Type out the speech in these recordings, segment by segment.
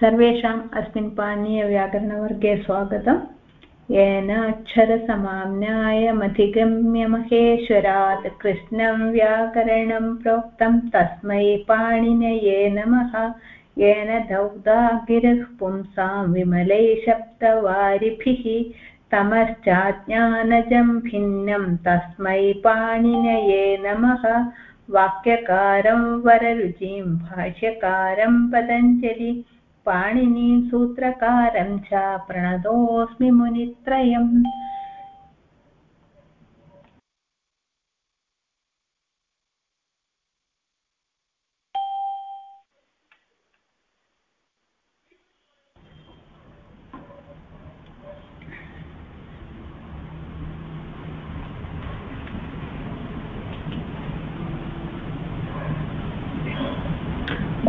सर्वेषाम् अस्मिन् पाणिनीयव्याकरणवर्गे स्वागतम्। येन अक्षरसमाम्नायमधिगम्य महेश्वरात् कृष्णं व्याकरणं प्रोक्तं तस्मै पाणिनये नमः। येन दौदागिरः पुंसां विमलै शब्दवारिभिः तमश्चाज्ञानजं भिन्नं तस्मै पाणिनये नमः। वाक्यकारं वररुचिं, भाष्यकारं पतञ्जलि पाणिनीं सूत्रकारं च प्रणतोऽस्मि मुनित्रयम्।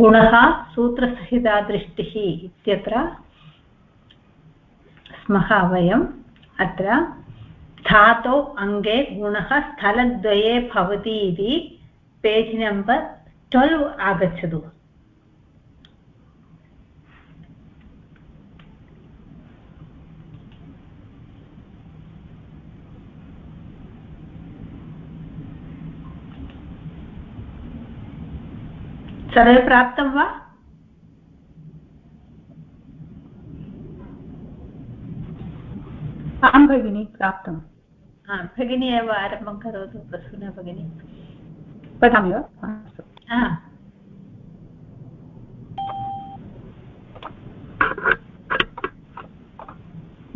गुणः सूत्रसहिता दृष्टिः इत्यत्र स्मः वयम् अत्र धातौ अङ्गे गुणः स्थलद्वये भवति इति पेज् नम्बर् ट्वेल्व् आगच्छतु। सर्वे प्राप्तं वा? आं भगिनि प्राप्तं भगिनी एव आरम्भं करोतु प्रसूना भगिनी। पठामि वा?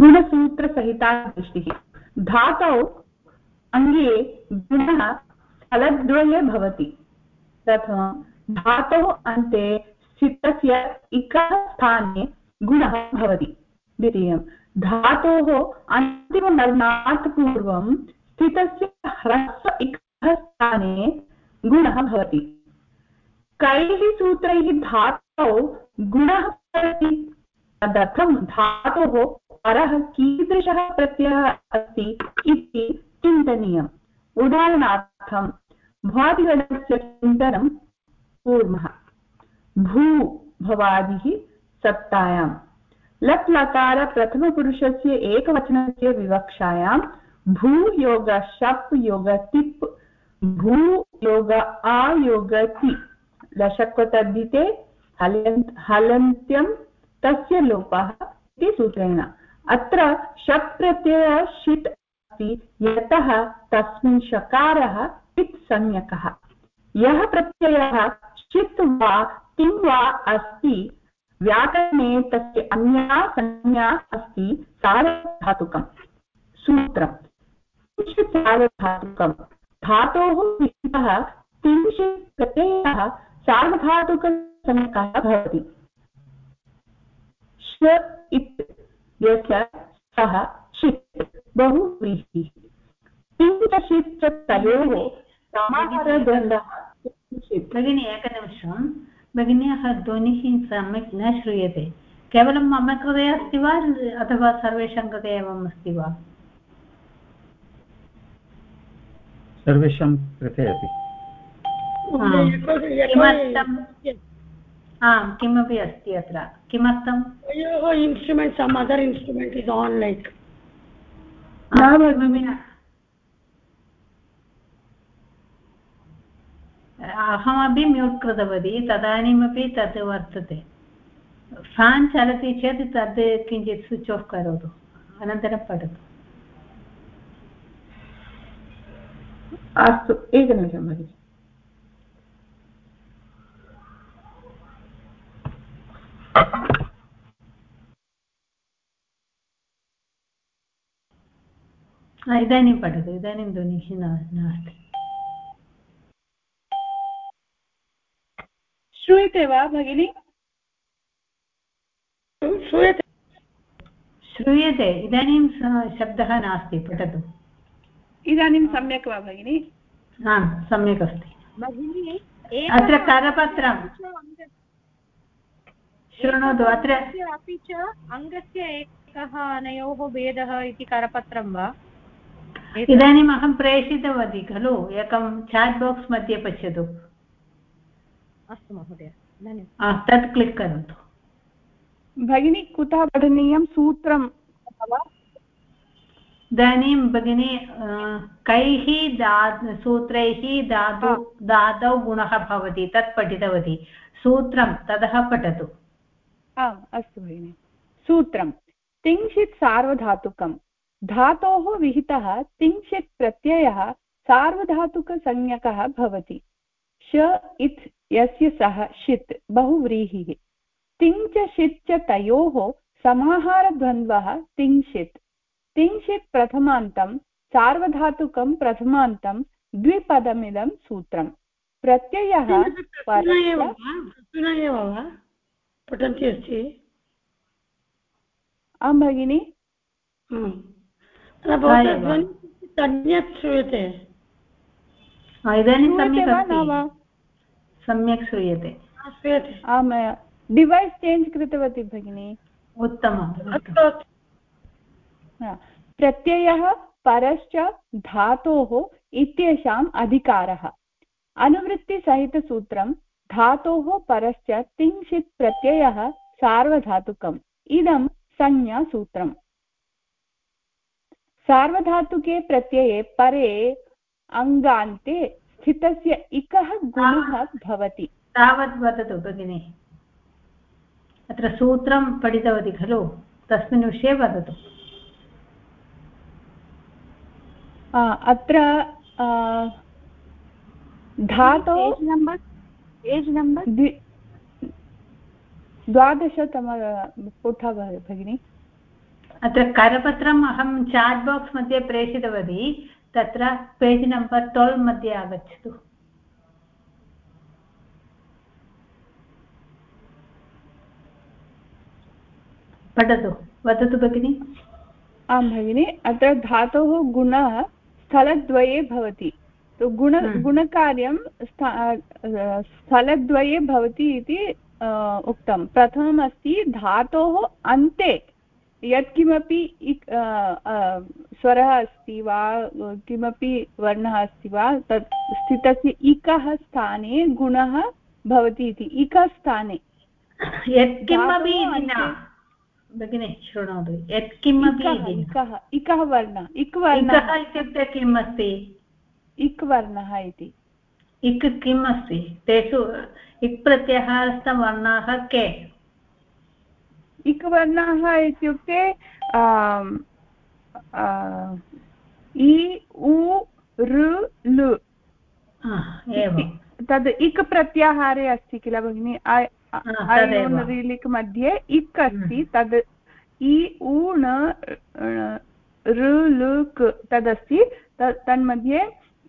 गुणसूत्रसहिता दृष्टिः धातौ अङ्गे गुणः स्थलद्वये भवति। प्रथमं धातोः अन्ते स्थितस्य इकः स्थाने गुणः भवति। द्वितीयं, धातोः अन्तिमवर्णात् पूर्वं स्थितस्य ह्रस्व इकः स्थाने गुणः भवति। कैः सूत्रैः धातौ गुणः भवति? तदर्थं धातोः परः कीदृशः प्रत्ययः अस्ति इति चिन्तनीयम्। उदाहरणार्थं, भ्वादिगणस्य चिन्तनं कुर्मः भू भवादिः सत्तायां। लट् लकार प्रथमपुरुषस्य एकवचनस्य विवक्षायां भूयोग शप् योग तिप्, भूयोग आयोग ति। लशक्वतद्धिते हलन्त्, हलन्त्यं तस्य लोपः इति सूत्रेण। अत्र शप् प्रत्ययः षित् अस्ति, यतः तस्मिन् शकारः पित् संज्ञकः। यः प्रत्ययः चित् वा किं वा अस्ति। व्याकरणे तस्य अन्या संज्ञा अस्ति, सार्वधातुकम्। सूत्रम्। किञ्चित् सार्वधातुकम्। धातोः विहितः किञ्चित् प्रत्ययः सार्वधातुकसंज्ञकः भवति। श इत् यस्य सः षित् बहुव्रीहिः किञ्चित् तयोः समाहारदण्डः भगिनी एकनिमिषं भगिन्याः ध्वनिः सम्यक् न श्रूयते केवलं मम कृते अस्ति वा अथवा सर्वेषां कृते एवम् अस्ति वा सर्वेषां कृते अपि आम् किमपि अस्ति अत्र किमर्थम् instrument some other instrument is on like किमपि अहमपि म्यूट् कृतवती तदानीमपि तद् वर्तते। फान् चलति चेत् तद् किञ्चित् स्विच् आफ् करोतु अनन्तरं पठतु। अस्तु एकनिमिषं भगिनि। इदानीं पठतु इदानीं ध्वनिः नास्ति। श्रूयते वा भगिनि? श्रूयते। श्रूयते। इदानीं शब्दः नास्ति पठतु। इदानीं सम्यक् वा भगिनि? आम् सम्यक् अस्ति। भगिनि अत्र करपत्रं शृणोतु अत्र अपि च अङ्गस्य एकः अनयोः भेदः इति करपत्रं वा? इदानीम् अहं प्रेषितवती खलु एकं चाट् बाक्स् मध्ये पश्यतु। अस्तु महोदय धन्यवादः। तत् क्लिक् करोतु। भगिनी कुतः पठनीयं सूत्रं? इदानीं भगिनी कैः दा सूत्रैः धातु धातौ गुणः भवति तत् पठितवती। सूत्रं ततः पठतु। आम् अस्तु भगिनि। सूत्रं तिंशित् सार्वधातुकं। धातोः विहितः तिंशित् प्रत्ययः सार्वधातुकसंज्ञकः भवति। श इत् यस्य सः षित् बहुव्रीहिः। तिङ् च षित् च तयोः समाहारद्वन्द्वः तिंशित् तिंशित् प्रथमान्तं सार्वधातुकं प्रथमान्तं द्विपदमिदं सूत्रं प्रत्ययः वा? अस्ति? आं भगिनि? हम्म। इदानीं सम्यक् श्रूयते। श्रूयते। आम् डिवैस् चेञ्ज् कृतवती भगिनि। हा। प्रत्ययः परश्च धातोः इत्येषाम् अधिकारः। अनुवृत्तिसहितसूत्रं धातोः परश्च तिंशित् प्रत्ययः सार्वधातुकम्। इदं संज्ञासूत्रम्। सार्वधातुके प्रत्यये परे अङ्गान्ते स्थितस्य इकः गुणः भवति। तावत् वदतु भगिनि। अत्र सूत्रं पठितवती खलु? तस्मिन् विषये वदतु। अत्र धातौ एज् नम्बर् एज् नम्बर् द्वि द्वादशतम पुटः भगिनि। अत्र करपत्रम् अहं चाट् बाक्स् मध्ये प्रेषितवती। तत्र पेज् नम्बर् ट्वेल्व् मध्ये आगच्छतु। पठतु। वदतु भगिनि। आं भगिनि अत्र धातोः गुणः स्थलद्वये भवति। तो गुण हम्म। गुणकार्यं स्था- स्थलद्वये भवति इति उक्तं। प्रथमम् अस्ति धातोः अन्ते यत्किमपि स्वरः अस्ति वा किमपि वर्णः अस्ति वा तत् स्थितस्य इकः स्थाने गुणः भवति इति। इकस्थाने यत्किमपि भगिनि शृणोतु। यत्किमपि इकः इकः वर्णः इक् वर्णः। इत्युक्ते किम् अस्ति इक् वर्णः इति। इक् किम् अस्ति तेषु इक् प्रत्याहारस्थवर्णाः के? इक् वर्णः इत्युक्ते इ उ ऋ लृ. तद् इक् प्रत्याहारे अस्ति किल भगिनि? रीलिक् मध्ये इक् अस्ति हम्म। तद् इ उ ण ऋ लृ क तदस्ति तन्मध्ये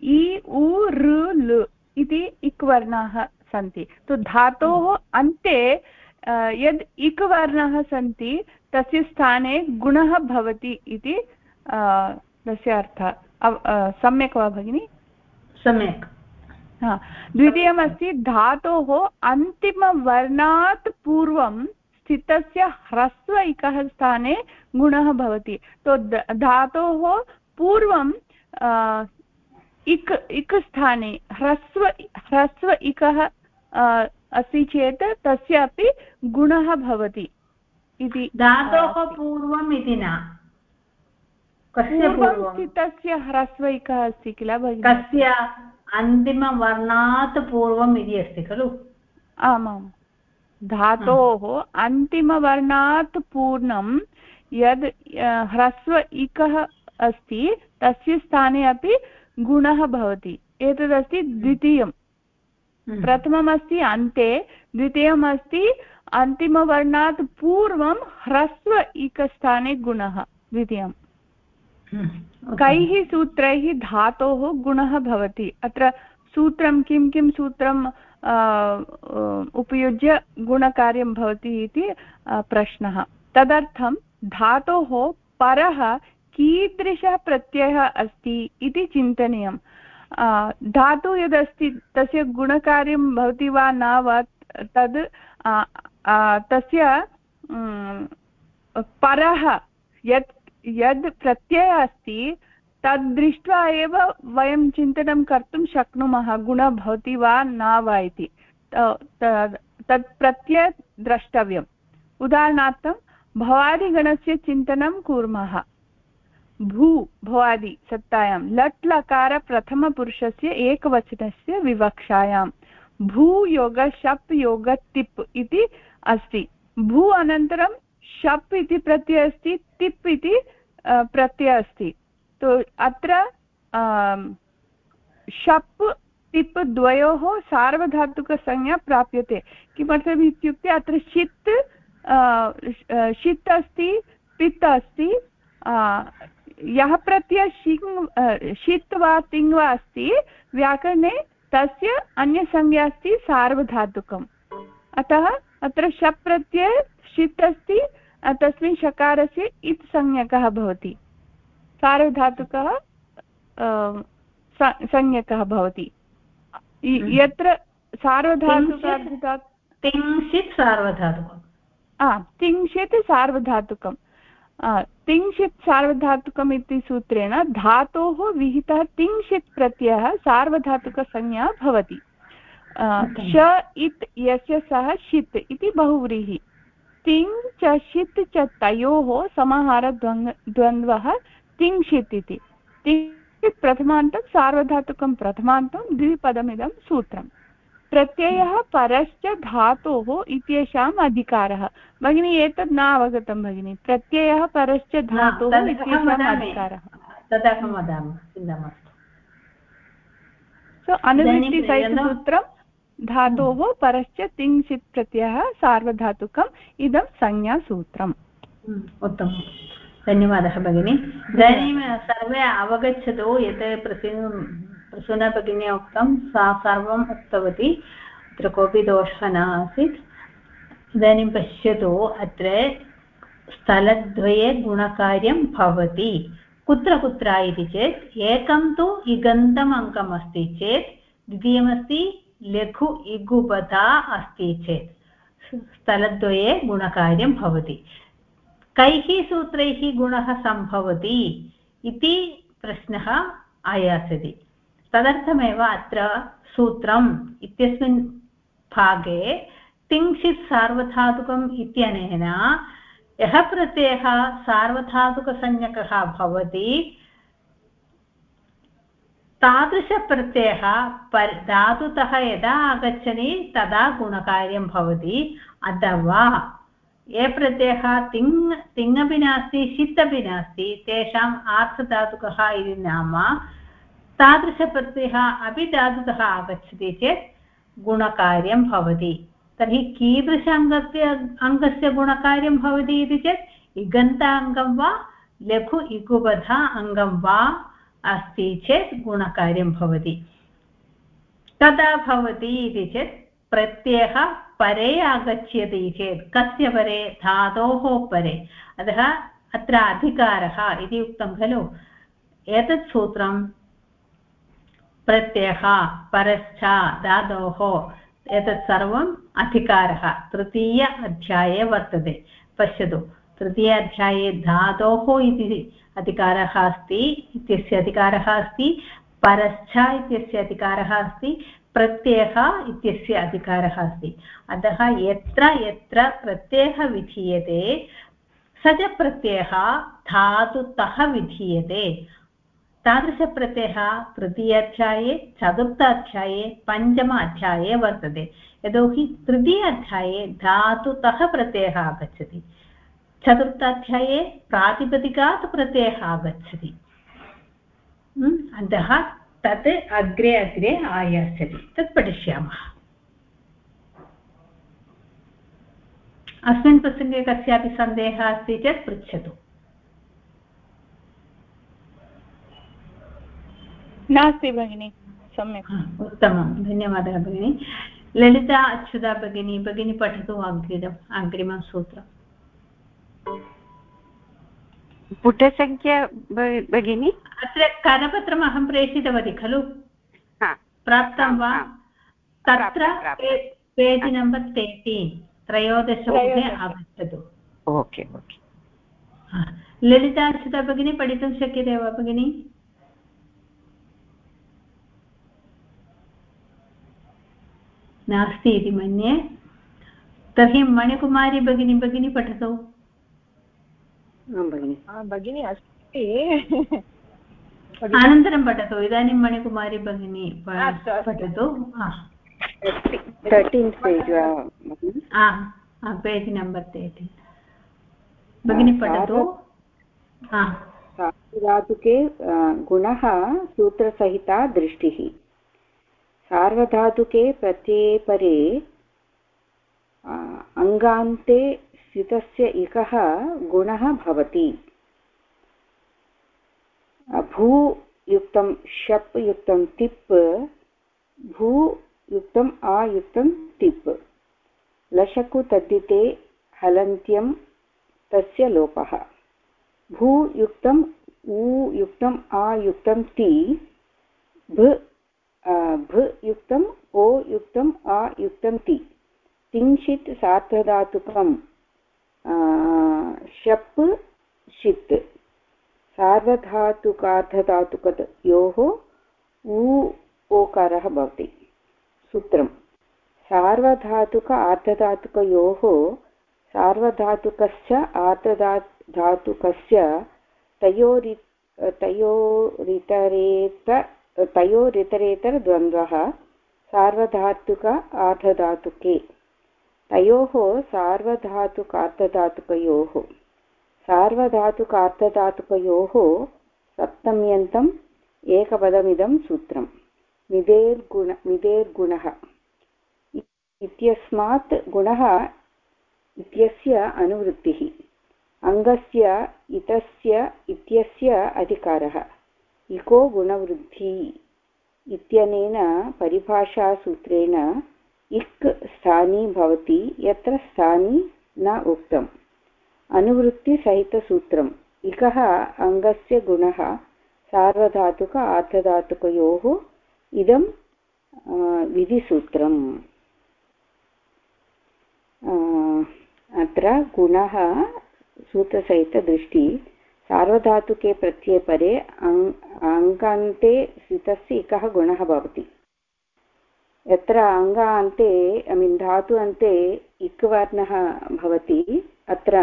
इ उ ऋ लृ इति इक् वर्णाः सन्ति। तु धातोः अन्ते अ, यद् इक् वर्णाः सन्ति तस्य स्थाने गुणः भवति इति तस्य अर्थः। सम्यक् वा भगिनि? सम्यक्। हा। द्वितीयमस्ति धातोः अन्तिमवर्णात् पूर्वं स्थितस्य ह्रस्व इकः स्थाने गुणः भवति। तो धातोः पूर्वं इक् इक् स्थाने ह्रस्व ह्रस्व इकः अस्ति चेत् तस्यापि गुणः भवति इति धातोः। पूर्वम् इति न। कस्य पूर्वं पूर्वं स्थितस्य ह्रस्व इकः अस्ति किल भगिनि? कस्य? अन्तिमवर्णात् पूर्वम् इति अस्ति खलु? आमां। धातोः अन्तिमवर्णात् पूर्णं यद् ह्रस्व इकः अस्ति तस्य स्थाने अपि गुणः भवति। एतदस्ति द्वितीयं हम्म। प्रथममस्ति अन्ते द्वितीयमस्ति अन्तिमवर्णात् पूर्वं ह्रस्व इकस्थाने गुणः द्वितीयम्। हम्म। कैः सूत्रैः धातोः गुणः भवति? अत्र सूत्रं किं किं सूत्रं उपयुज्य गुणकार्यं भवति इति प्रश्नः। तदर्थं धातोः परः कीदृशः प्रत्ययः अस्ति इति चिन्तनीयं अ, धातु यदस्ति, तस्य गुणकार्यं भवति वा न वा, तद् तस्य परः यत्, यद् प्रत्ययः अस्ति, तद् दृष्ट्वा एव वयं चिन्तनं कर्तुं शक्नुमः, गुणः भवति वा न वा इति। तत् प्रत्यय द्रष्टव्यं उदाहरणार्थं, भवादिगणस्य चिन्तनं कुर्मः। भू भवादि सत्तायां। लट् लकार प्रथमपुरुषस्य एकवचनस्य विवक्षायां। भूयोग शप् योग तिप् इति अस्ति। भू अनन्तरं शप् इति प्रत्ययः अस्ति, तिप् इति प्रत्ययः अस्ति। तो अत्र शप्, तिप् द्वयोः सार्वधातुकसंज्ञा प्राप्यते। किमर्थम् इत्युक्ते अत्र षित् षित् अस्ति, पित् अस्ति यः प्रत्ययः शिङ् षित् वा तिङ् वा अस्ति व्याकरणे तस्य अन्यसंज्ञा अस्ति सार्वधातुकम्। अतः अत्र शप् प्रत्यये षित् अस्ति तस्मिन् शकारस्य इत् संज्ञकः भवति। सार्वधातुकः संज्ञकः भवति। हम्म। यत्र सार्वधातुकार्धधा तिंशित् सार्वधातुकं तिंशित् सार्वधातुकं तिंशित् सार्वधातुकम् इति सूत्रेण धातोः विहितः तिंशित् प्रत्ययः सार्वधातुकसंज्ञा भवति। श इत् यस्य सः षित् इति बहुव्रीहि। तिङ् च षित् च तयोः समाहारद्वन्द् द्वन्द्वः तिङ्षित् इति। तिङ्षित् प्रथमान्तं, सार्वधातुकं प्रथमान्तं, द्विपदमिदं सूत्रम्। प्रत्ययः परश्च धातोः इत्येषाम् अधिकारः। भगिनी एतत् न अवगतं भगिनि। प्रत्ययः परश्च धातोः इत्येषाम् अधिकारः। तदहं वदामि। चिन्ता मास्तु। अनुवृत्तिसहितसूत्रं धातोः परश्च तिङ्क्षित् प्रत्ययः सार्वधातुकम् इदं संज्ञासूत्रम्। हम्म, उत्तमं धन्यवादः भगिनि। इदानीं सर्वे अवगच्छतु यत् प्रसि प्रसूना भगिन्या उक्तं, सा सर्वम् उक्तवती, अत्र कोऽपि दोषः न आसीत् इदानीं पश्यतु, अत्र स्थलद्वये गुणकार्यं भवति। कुत्र कुत्र इति चेत्, एकं तु इगन्तम् अङ्कम् अस्ति चेत्, द्वितीयमस्ति लघु इगुपदा अस्ति चेत्। स्थलद्वये गुणकार्यं भवति। कैः सूत्रैः गुणः सम्भवति इति प्रश्नः आयास्यति तदर्थमेव अत्र सूत्रम् इत्यस्मिन् भागे तिंशित् सार्वधातुकम् इत्यनेन यः प्रत्ययः सार्वधातुकसंज्ञकः भवति, तादृशप्रत्ययः पर्, धातुतः यदा आगच्छति तदा गुणकार्यं भवति। अथवा ये प्रत्ययः तिङ् तिङपि नास्ति, षित् अपि नास्ति, तेषाम् आर्थधातुकः इति नाम तादृशप्रत्ययः अपि धातुतः आगच्छति चेत् गुणकार्यं भवति। तर्हि कीदृश अङ्गस्य अङ्गस्य गुणकार्यं भवति इति चेत् इगन्त अङ्गं वा, लघु इगुबधा अङ्गं वा अस्ति चेत् गुणकार्यं भवति। कदा भवति इति चेत् प्रत्ययः परे आगच्छति चेत् कस्य परे? धातोः परे। अतः अत्र अधिकारः इति उक्तं खलु। एतत् सूत्रं प्रत्ययः, परश्च, धातोः एतत् सर्वम् अधिकारः। तृतीय अध्याये वर्तते। पश्यतु। तृतीय अध्याये धातोः इति अधिकारः अस्ति, इत्यस्य अधिकारः अस्ति, परश्च इत्यस्य अधिकारः अस्ति, प्रत्ययः इत्यस्य अधिकारः अस्ति। अतः यत्र यत्र प्रत्ययः विधीयते स च प्रत्ययः धातुतः विधीयते। तादृशप्रत्ययः तृतीयाध्याये चतुर्थ अध्याये पञ्चम अध्याये वर्तते. यतोहि तृतीय अध्याये धातुतः प्रत्ययः आगच्छति. चतुर्थाध्याये प्रातिपदिकात् प्रत्ययः आगच्छति. अतः तत् अग्रे अग्रे आयास्यति. तत् पठिष्यामः. अस्मिन् प्रसङ्गे कस्यापि सन्देहः अस्ति चेत् पृच्छतु. नास्ति भगिनि सम्यक्। उत्तमं धन्यवादः भगिनि। ललिता अच्युता भगिनी भगिनी पठतु अग्रिमम् अग्रिमं सूत्रम्। पुटसङ्ख्या भगिनि? अत्र करपत्रम् अहं प्रेषितवती खलु? प्राप्तं वा? तत्र पेज् नम्बर् तेटीन् त्रयोदशपुटे आगच्छतु। Okay okay. ललिता अर्चिता भगिनी पठितुं शक्यते वा भगिनि? नास्ति इति मन्ये। तर्हि मणिकुमारी भगिनी भगिनी पठतु। भगिनी। अस्ति। अनन्तरं पठतु। इदानीं मणिकुमारी भगिनी पठतु। पेज् नम्बर् तर्टीन् भगिनी? पठतु। धातुके गुणः सूत्रसहिता दृष्टिः। सार्वधातुके प्रत्यये परे अङ्गान्ते स्थितस्य इकः गुणः भवति। भूयुक्तं शप् युक्तं तिप् भूयुक्तम् आयुक्तं तिप्। लशकु तद्धिते हलन्त्यं तस्य लोपः। भूयुक्तम् ऊयुक्तम् आयुक्तं ति, भ अ, भयुक्तम् ओयुक्तम् आयुक्तं ति। तिंशित् सार्धधातुकं शप् षित्। सार्वधातुकार्धधातुकयोः ऊ ओकारः भवति। सूत्रं सार्वधातुक आर्धधातुकयोः सार्वधातुकस्य आर्धधा धातुकस्य तयोरि तयोरितरेत तयोरितरेतरद्वन्द्वः सार्वधातुक आर्धधातुके। तयोः सार्वधातुकार्धधातुकयोः। सार्वधातुकार्धधातुकयोः सप्तम्यन्तम् एकपदमिदं सूत्रं मिदेर्गुण, मिदेर्गुणः। इत्यस्मात् गुणः इत्यस्य अनुवृत्तिः। अङ्गस्य, इतस्य, इत्यस्य अधिकारः। इको गुणवृद्धि इत्यनेन परिभाषासूत्रेण इक् स्थानी भवति, यत्र स्थानी न उक्तम्। अनुवृत्तिसहितसूत्रम्। इकः अङ्गस्य गुणः, सार्वधातुक आर्धधातुकयोः इदं विधिसूत्रम्। अत्र गुणः, सूत्रसहितदृष्टि सार्वधातुके प्रत्यये परे अङ्, अङ्गान्ते स्थितस्य एकः गुणः भवति। यत्र अङ्गान्ते, ऐ मीन् धातु अन्ते इक् वर्णः भवति, अत्र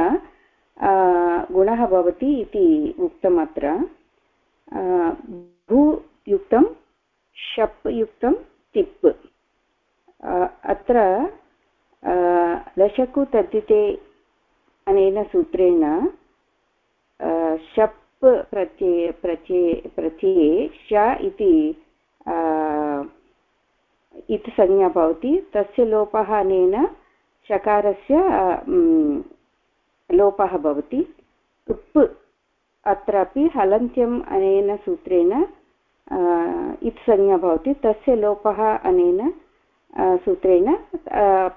गुणः भवति इति उक्तम् अत्र। भूयुक्तं शप् युक्तं, तिप्। अत्र लशकु तद्धिते अनेन सूत्रेण शप् प्रत्यये प्रत्यये प्रत्यये श इति इति संज्ञा भवति। तस्य लोपः अनेन शकारस्य लोपः भवति। उप् अत्रापि हलन्त्यम् अनेन सूत्रेण इत् संज्ञा भवति। तस्य लोपः अनेन सूत्रेण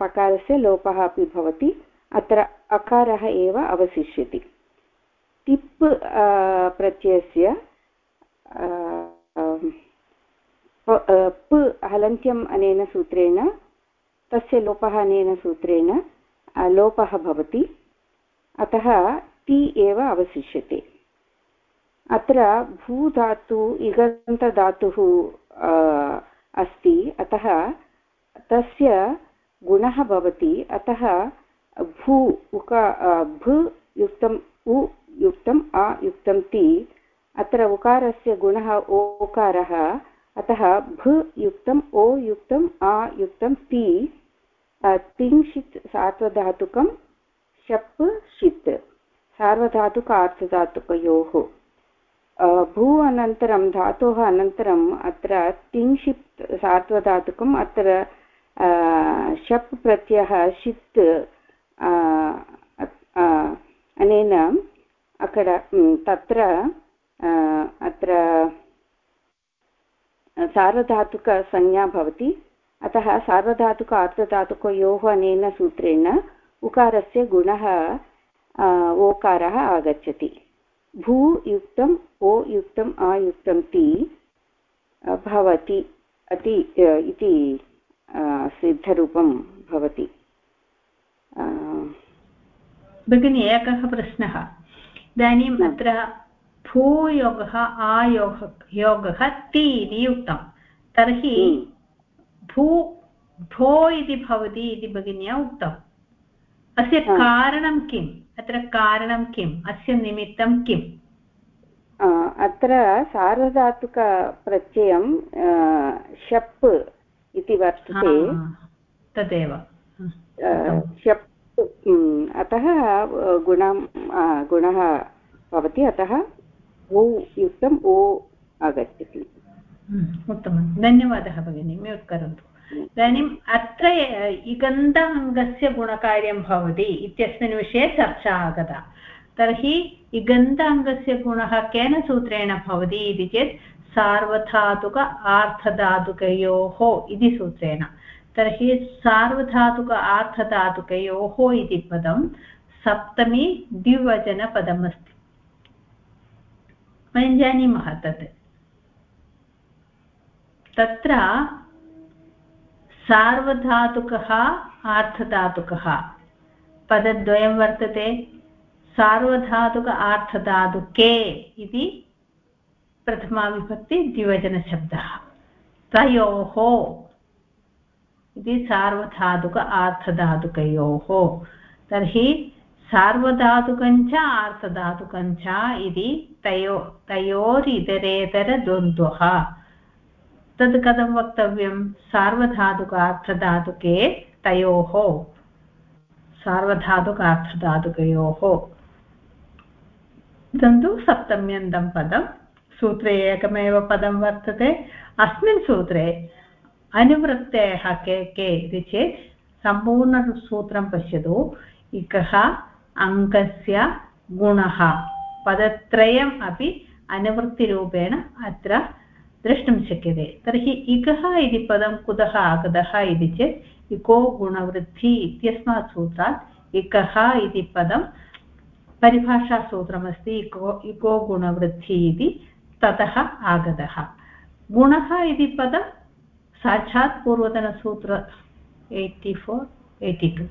पकारस्य लोपः अपि भवति। अत्र अकारः एव अवशिष्यति। तिप् प्रत्ययस्य प हलन्त्यम् अनेन सूत्रेण, तस्य लोपः अनेन सूत्रेण लोपः भवति। अतः ति एव अवशिष्यते। अत्र भूधातु इगन्तधातुः अस्ति। अतः तस्य गुणः भवति। अतः भू उक भु युक्तम् उ युक्तम् आ युक्तं ति। अत्र उकारस्य गुणः ओकारः। अतः भु युक्तम् ओ युक्तम् आ युक्तं ति। तिंशित् सार्वधातुकं शप् षित्। सार्वधातुक आर्धधातुकयोः। अ, भू अनन्तरं धातोः अनन्तरम् अत्र तिंशित् सार्वधातुकम् अत्र शप् प्रत्ययः षित् अनेन अकड तत्र अत्र, सार्वधातुकसंज्ञा भवति। अतः सार्वधातुक आर्धधातुकयोः अनेन सूत्रेण उकारस्य गुणः ओकारः आगच्छति। भू युक्तम्, ओ युक्तम् आयुक्तं ति भवति, अति इति सिद्धरूपं भवति। भगिनि, एकः प्रश्नः। इदानीम् अत्र भूयोगः आयोगः योगः ति इति उक्तं तर्हि भू भो इति भवति इति भगिन्या उक्तं अस्य कारणं किम्? अत्र कारणं किम्? अस्य निमित्तं किम्? अत्र सार्वधातुकप्रत्ययं शप् इति वर्तते। तदेव। शप् अतः गुणं गुणः भवति, अतः ओ युक्तम् ओ आगच्छति। उत्तमं। धन्यवादः भगिनि म्यूट् करोतु इदानीम् अत्र इगन्ध गुणकार्यं भवति इत्यस्मिन् विषये चर्चा आगता। तर्हि इगन्ध अङ्गस्य गुणः केन सूत्रेण भवति इति चेत् सार्वधातुक आर्थधातुकयोः इति सूत्रेण। तर्हि सार्वधातुक आर्थधातुकयोः इति पदं सप्तमी द्विवचनपदमस्ति। वयं जानीमः तत् तत्र सार्वधातुकः आर्थधातुकः पदद्वयं वर्तते। सार्वधातुक आर्थधातुके इति प्रथमाविभक्ति द्विवचनशब्दः। तयोः इति सार्वधातुक आर्थधातुकयोः तर्हि सार्वधातुकञ्च आर्थधातुकञ्च इति तयो, तयोरितरेतरद्वन्द्वः। तद् कथं वक्तव्यं? सार्वधातुकार्थधातुके तयोः। सार्वधातुकार्थधातुकयोः इदं तु सप्तम्यन्तं पदं। सूत्रे एकमेव पदं वर्तते। अस्मिन् सूत्रे अनुवृत्तयः के के इति चेत् सम्पूर्णसूत्रं पश्यतु। इकः अङ्कस्य गुणः। पदत्रयम् अपि अनुवृत्तिरूपेण अत्र द्रष्टुं शक्यते। तर्हि इकः इति पदं कुतः आगतः इति चेत् इको गुणवृद्धि इत्यस्मात् सूत्रात् इकः इति पदं परिभाषासूत्रमस्ति इको इको गुणवृद्धि इति ततः आगतः। गुणः इति पदं साक्षात् पूर्वतनसूत्र एय्टि फोर् एय्टि टु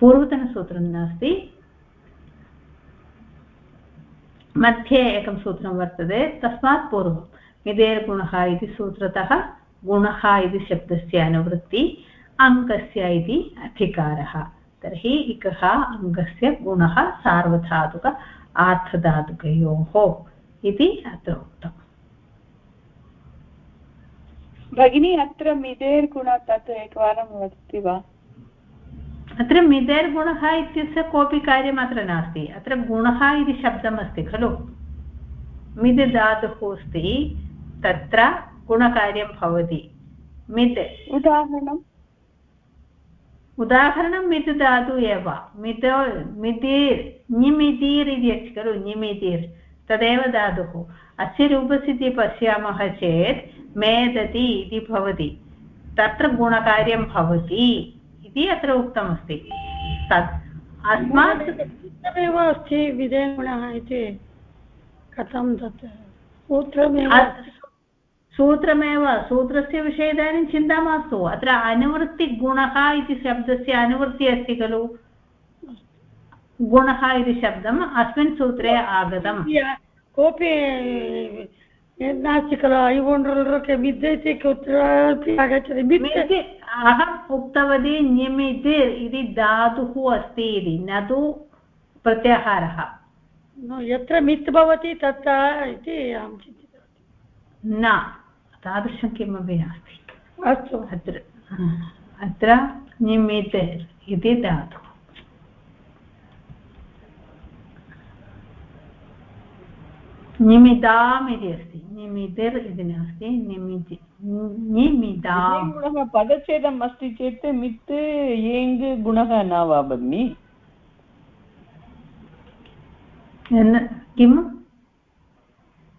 पूर्वतनसूत्रं नास्ति। मध्ये एकं सूत्रं वर्तते, तस्मात् पूर्वं। मिदेर्गुणः इति सूत्रतः, गुणः इति शब्दस्य अनुवृत्ति, अङ्गस्य इति अधिकारः। तर्हि इकः अङ्गस्य गुणः सार्वधातुक आर्थधातुकयोः इति अत्र उक्तम्। भगिनी अत्र मिदेर्गुण तत् एकवारं वदति वा? अत्र मिदेर्गुणः इत्यस्य कोऽपि कार्यम् अत्र नास्ति। अत्र गुणः इति शब्दमस्ति खलु। मिद् धातुः अस्ति तत्र गुणकार्यं भवति। मित् उदाहरणम्? उदाहरणं मित् धातु एव। मित् मिदिर् निमिदिर् इति अस्ति खलु निमिदिर्। तदेव धातुः। अस्य रूपस्थितिः पश्यामः चेत् मेदति इति भवति। तत्र गुणकार्यं भवति इति अत्र उक्तमस्ति। तत् अस्मात् एव अस्ति विजयगुणः इति। कथं तत्? सूत्रमेव सूत्रमेव सूत्रस्य विषये इदानीं चिन्ता मास्तु। अत्र अनुवृत्तिगुणः इति शब्दस्य अनुवृत्तिः अस्ति खलु? गुणः इति शब्दम् अस्मिन् सूत्रे आगतम्। कोऽपि नास्ति खलु ऐवण्ड्रल् मिद् कुत्रापि आगच्छति अहम् उक्तवती निमिदिर् इति धातुः अस्ति इति न तु प्रत्याहारः यत्र मित् भवति तत्र इति अहं चिन्तितवती। न तादृशं किमपि नास्ति। अस्तु। अत्र अत्र निमित् इति धातुः निमिदाम् इति अस्ति। निमिदिर् इति नास्ति निमिति निमिदाम्। गुणः पदच्छेदम् अस्ति चेत् मित् येङ् गुणः न वा भगिनि? किम्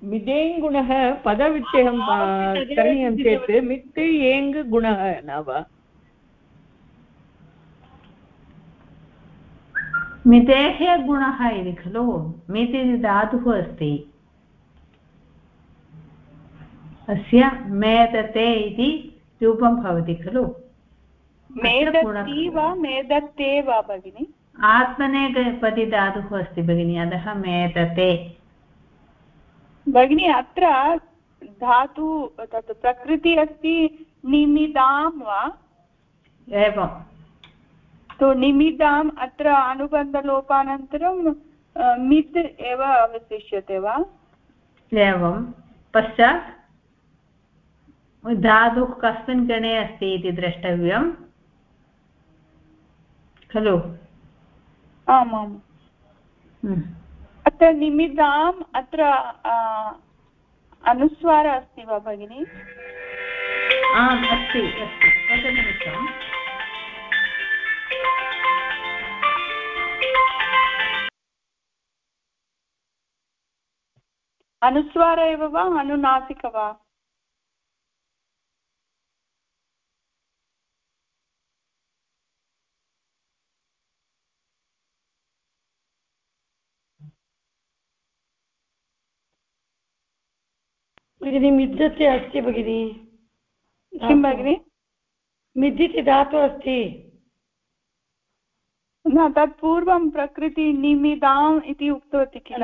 मिदेङ्गुणः पदविच्छेदं करणीयं चेत् मित् येङ् गुणः न वा? मितेः गुणः इति खलु। मित् इति धातुः अस्ति। अस्य मेदते इति रूपं भवति खलु? मेदति वा मेदते वा भगिनि? आत्मनेपदि धातुः अस्ति भगिनि अतः मेदते। भगिनी अत्र धातु तत् प्रकृति अस्ति निमिदां वा? एवं। तो निमिदाम् अत्र अनुबन्धलोपानन्तरं मित् एव अवशिष्यते वा? एवं। पश्चात् धातुः कस्मिन् गणे अस्ति इति द्रष्टव्यम्। खलु? आमाम्। हम्म। अत्र निमिदाम् अत्र अनुस्वार अस्ति वा भगिनि? आम् अस्ति अस्ति। एकनिमिषम्। अनुस्वार एव वा अनुनासिक वा? भगिनि मिद्यते अस्ति भगिनि। किं भगिनि? मिद्दिति धातु अस्ति। न तत् पूर्वं प्रकृति निमिदाम् इति उक्तवती किल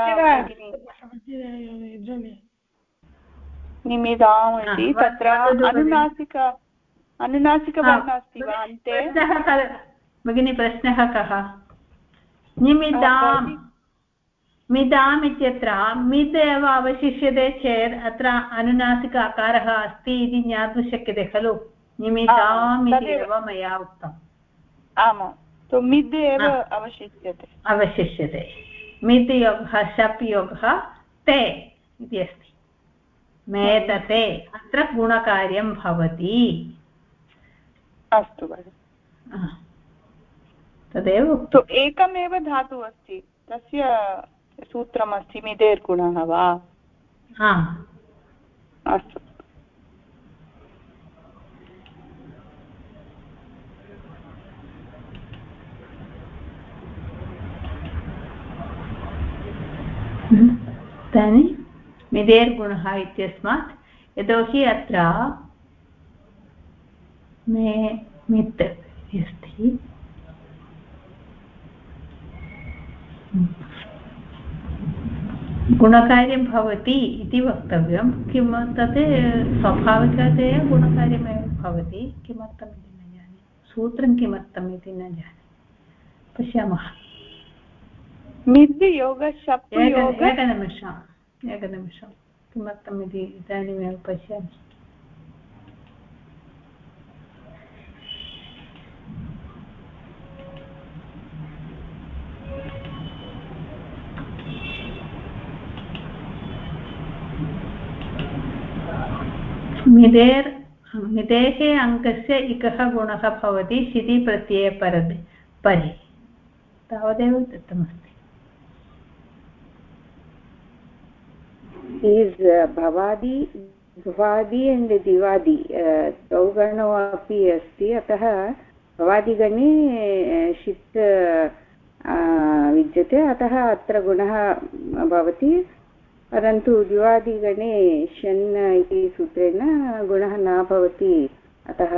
निमिदाम् इति तत्र अनुनासिक अनुनासिकवर्णः अस्ति वा अन्ते? भगिनी प्रश्नः कः? निमिदाम्। मिदाम् इत्यत्र मिद् एव अवशिष्यते चेत् अत्र अनुनासिक अकारः अस्ति इति ज्ञातुं शक्यते खलु? निमिदाम् इति एव मया उक्तम्। आमां तु मिद् एव अवशिष्यते। अवशिष्यते। मिद् योगः शप् योगः ते इति अस्ति। मेदते अत्र गुणकार्यं भवति। अस्तु तदेव एकमेव धातुः अस्ति तस्य सूत्रमस्ति मिदेर्गुणः वा? अस्तु। इदानीं मिदेर्गुणः इत्यस्मात् यतोहि अत्र मे मित् अस्ति। गुणकार्यं भवति इति वक्तव्यं। किं तत् स्वाभाविकतया गुणकार्यमेव भवति किमर्थम् इति न जाने। सूत्रं किमर्थम् इति न जाने। पश्यामः। एकनिमिषम् एकनिमिषं किमर्थम् इति इदानीमेव पश्यामि। मिदेर् मिदेः अङ्कस्य इकः गुणः भवति शिति प्रत्यये परदे परे। तावदेव दत्तमस्ति। Uh, bhavadi भवादि अण्ड् दिवादि अतः भवादिगणे षित् विद्यते अतः अत्र गुणः भवति। परन्तु द्विवादिगणे शन् इति सूत्रेण गुणः न भवति। अतः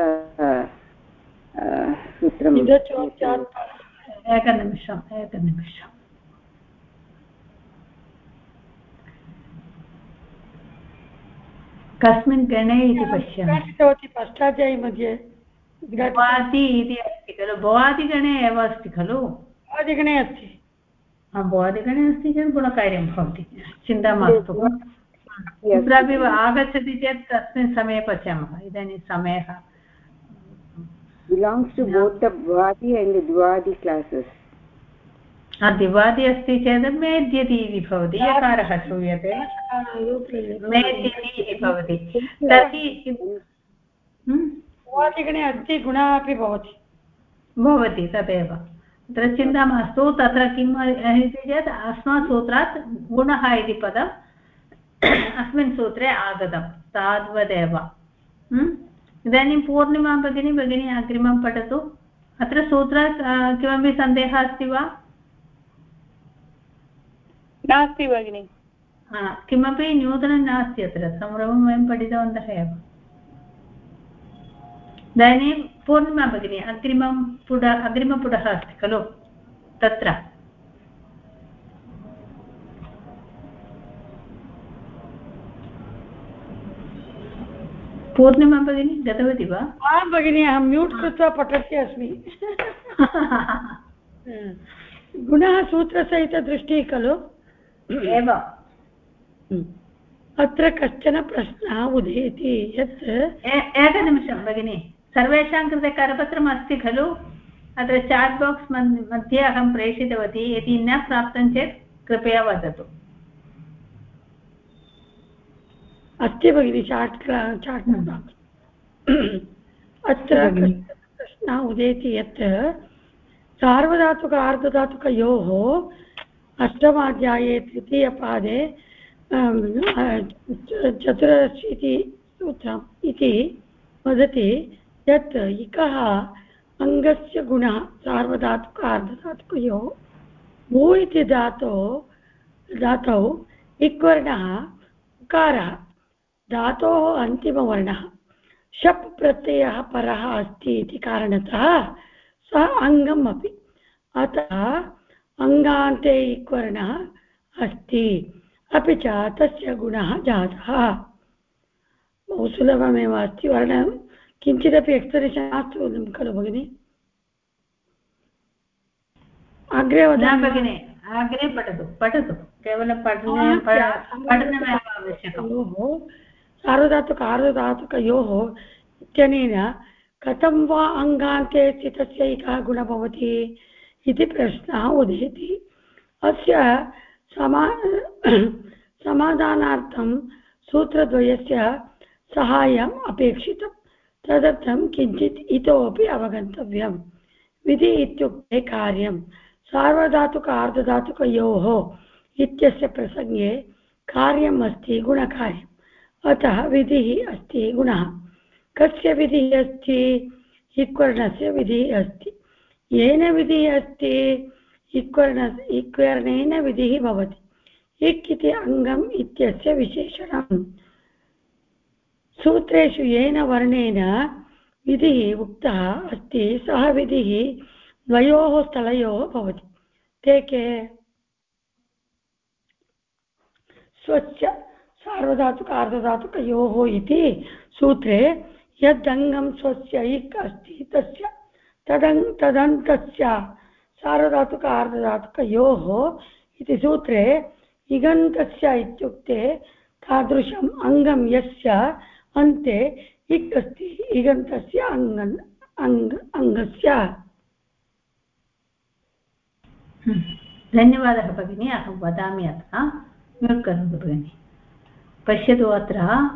सूत्रम् एकनिमिषम् एकनिमिषम्। कस्मिन् गणे इति पश्यामि। पश्चाध्यायी मध्ये भवादि इति अस्ति खलु? भवादिगणे एव अस्ति खलु? भवादिगणे अस्ति। भवादिगणे अस्ति चेत् गुणकार्यं भवति। चिन्ता मास्तु। कुत्रापि आगच्छति चेत् तस्मिन् समये पश्यामः। इदानीं समयः। To both the bhavati and the dvadi दिवादि अस्ति चेत् मेद्यति इति भवति। यकारः श्रूयते। मेद्यति इति भवति। तर्हि भवादिगणे अस्ति गुणः अपि भवति। भवति तदेव। तत्र चिन्ता मास्तु तत्र किम् इति चेत् अस्मात् सूत्रात् गुणः इति पदम् अस्मिन् सूत्रे आगतं तावदेव। इदानीं पूर्णिमा भगिनी भगिनी अग्रिमं पठतु। अत्र सूत्रात् किमपि सन्देहः अस्ति वा? नास्ति भगिनि। किमपि नूतनं नास्ति अत्र संरमं वयं पठितवन्तः एव। इदानीं पूर्णिमा भगिनी अग्रिमं पुट अग्रिमपुटः अस्ति खलु? तत्र। पूर्णिमा भगिनी गतवती वा? आं भगिनि अहं म्यूट् कृत्वा पठती अस्मि। गुणः सूत्रसहितदृष्टिः खलु? एव। अत्र कश्चन प्रश्नः उदेति यत् एकनिमिषं भगिनि। सर्वेषां कृते करपत्रम् अस्ति खलु? अत्र चाट् बाक्स् मध्ये अहं प्रेषितवती यदि न प्राप्तं चेत् कृपया वदतु। अस्ति भगिनि चाट् चाट् अत्र प्रश्नः उदेति यत् सार्वधातुक आर्धधातुकयोः अष्टमाध्याये तृतीयपादे चतुरशीति सूत्रम् इति वदति। यत् इकः अङ्गस्य गुणः सार्वधातुक अर्धधातुकयोः भू इति धातो, धातौ इक्वर्णः उकारः। धातोः अन्तिमवर्णः। शप् प्रत्ययः परः अस्ति इति कारणतः सः अङ्गम् अपि। अतः अङ्गान्ते इक्वर्णः अस्ति। अपि च तस्य गुणः जातः। बहु सुलभमेव अस्ति किञ्चिदपि एक्स्प्लेनेशन् नास्ति खलु भगिनि अग्रे वदामि भगिनि अग्रे पठतु पठतु केवलं पठनमेव आवश्यकं सार्वधातुक आर्धधातुकयोः इत्यनेन कथं वा अङ्गान्ते स्थितस्य एकः गुणः भवति इति प्रश्नः उदेति अस्य समा समाधानार्थं सूत्रद्वयस्य सहाय्यम् अपेक्षितं तदर्थं किञ्चित् इतोपि अवगन्तव्यं विधि इत्युक्ते कार्यं। सार्वधातुक आर्धधातुकयोः इत्यस्य प्रसङ्गे कार्यम् अस्ति, गुणकार्यम्। अतः विधिः अस्ति, गुणः। कस्य विधिः अस्ति? इक्वर्णस्य विधिः अस्ति। येन विधिः अस्ति? इक्वर्ण, इक्वर्णेन विधिः भवति। इक् इति अङ्गम् इत्यस्य विशेषणम्। सूत्रेषु येन वर्णेन विधिः उक्तः अस्ति। सः विधिः द्वयोः स्थलयोः भवति। ते के? स्वच्छ सार्वधातुक अर्धधातुकयोः इति सूत्रे यदङ्गं स्वस्य इक् अस्ति। तस्य तदङ् तदन्तस्य सार्वधातुक अर्धधातुकयोः इति सूत्रे इगन्तस्य इत्युक्ते तादृशम् अङ्गं यस्य अन्ते इक् अस्ति इगन्तस्य अङ्गन्, अङ्ग, अङ्गस्य। धन्यवादः भगिनी, अहं वदामि अत्र। म्यूट् करोतु भगिनि। पश्यतु अत्र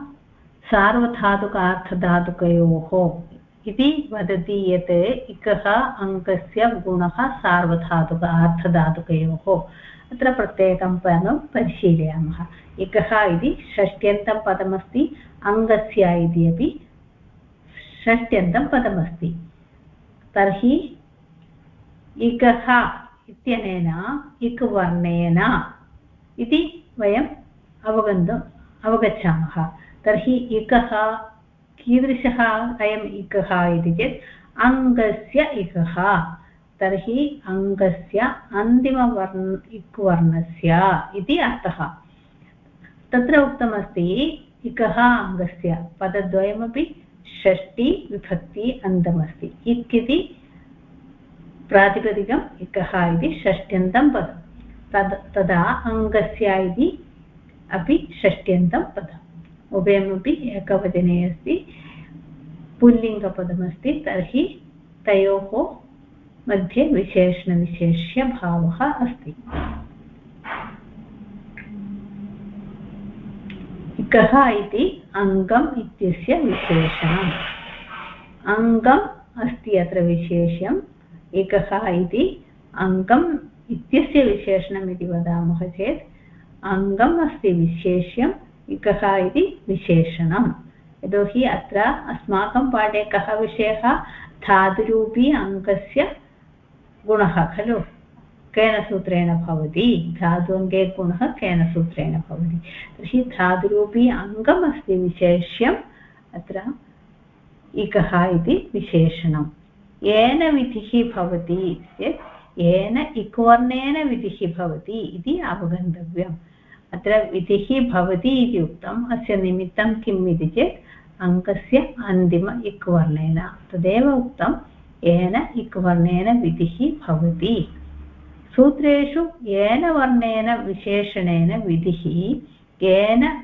सार्वधातुकार्थधातुकयोः इति वदति यत् इकः अङ्कस्य गुणः सार्वधातुक अर्थधातुकयोः। अत्र प्रत्येकं पदं परिशीलयामः। इकः इति षष्ट्यन्तं पदमस्ति, अङ्गस्य इति अपि षष्ट्यन्तं पदमस्ति। तर्हि इकः इत्यनेन, इक् वर्णेन इति वयम् अवगन्तुम् अवगच्छामः। तर्हि इकः कीदृशः, अयम् इकः इति चेत्, अङ्गस्य इकः तर्हि अङ्गस्य अन्तिमवर्ण इक् वर्णस्य इति अर्थः। तत्र उक्तमस्ति, इकः अङ्गस्य पदद्वयमपि षष्टि विभक्ति अन्तमस्ति। इक् इति प्रातिपदिकम् इकः इति षष्ट्यन्तं पदं तद्, तदा अङ्गस्य इति अपि षष्ट्यन्तं पदम्। उभयमपि एकवचने अस्ति। पुल्लिङ्गपदमस्ति। तर्हि तयोः मध्ये विशेषणविशेष्यभावः अस्ति। इकः इति अङ्गम् इत्यस्य विशेषणम्। अङ्गम् अस्ति अत्र विशेष्यम्, एकः इति अङ्गम् इत्यस्य विशेषणम् इति वदामः चेत्, अङ्गम् अस्ति विशेष्यम् इकः इति विशेषणम्। यतोहि अत्र अस्माकं पाठे कः विषयः? धातुरूपी अङ्गस्य गुणः खलु? केन सूत्रेण भवति? धातु अङ्गे गुणः केन सूत्रेण भवति? तर्हि धातुरूपी अङ्गम् अस्ति विशेष्यम् अत्र इकः इति विशेषणम्। येन विधिः भवति चेत् येन इक्वर्णेन विधिः भवति इति अवगन्तव्यम्। अत्र विधिः भवति इति उक्तम्। अस्य निमित्तं किम् इति चेत् अङ्कस्य अन्तिम इक्वर्णेन तदेव उक्तं येन इक्वर्णेन विधिः भवति। सूत्रेषु येन वर्णेन विशेषणेन विधिः, येन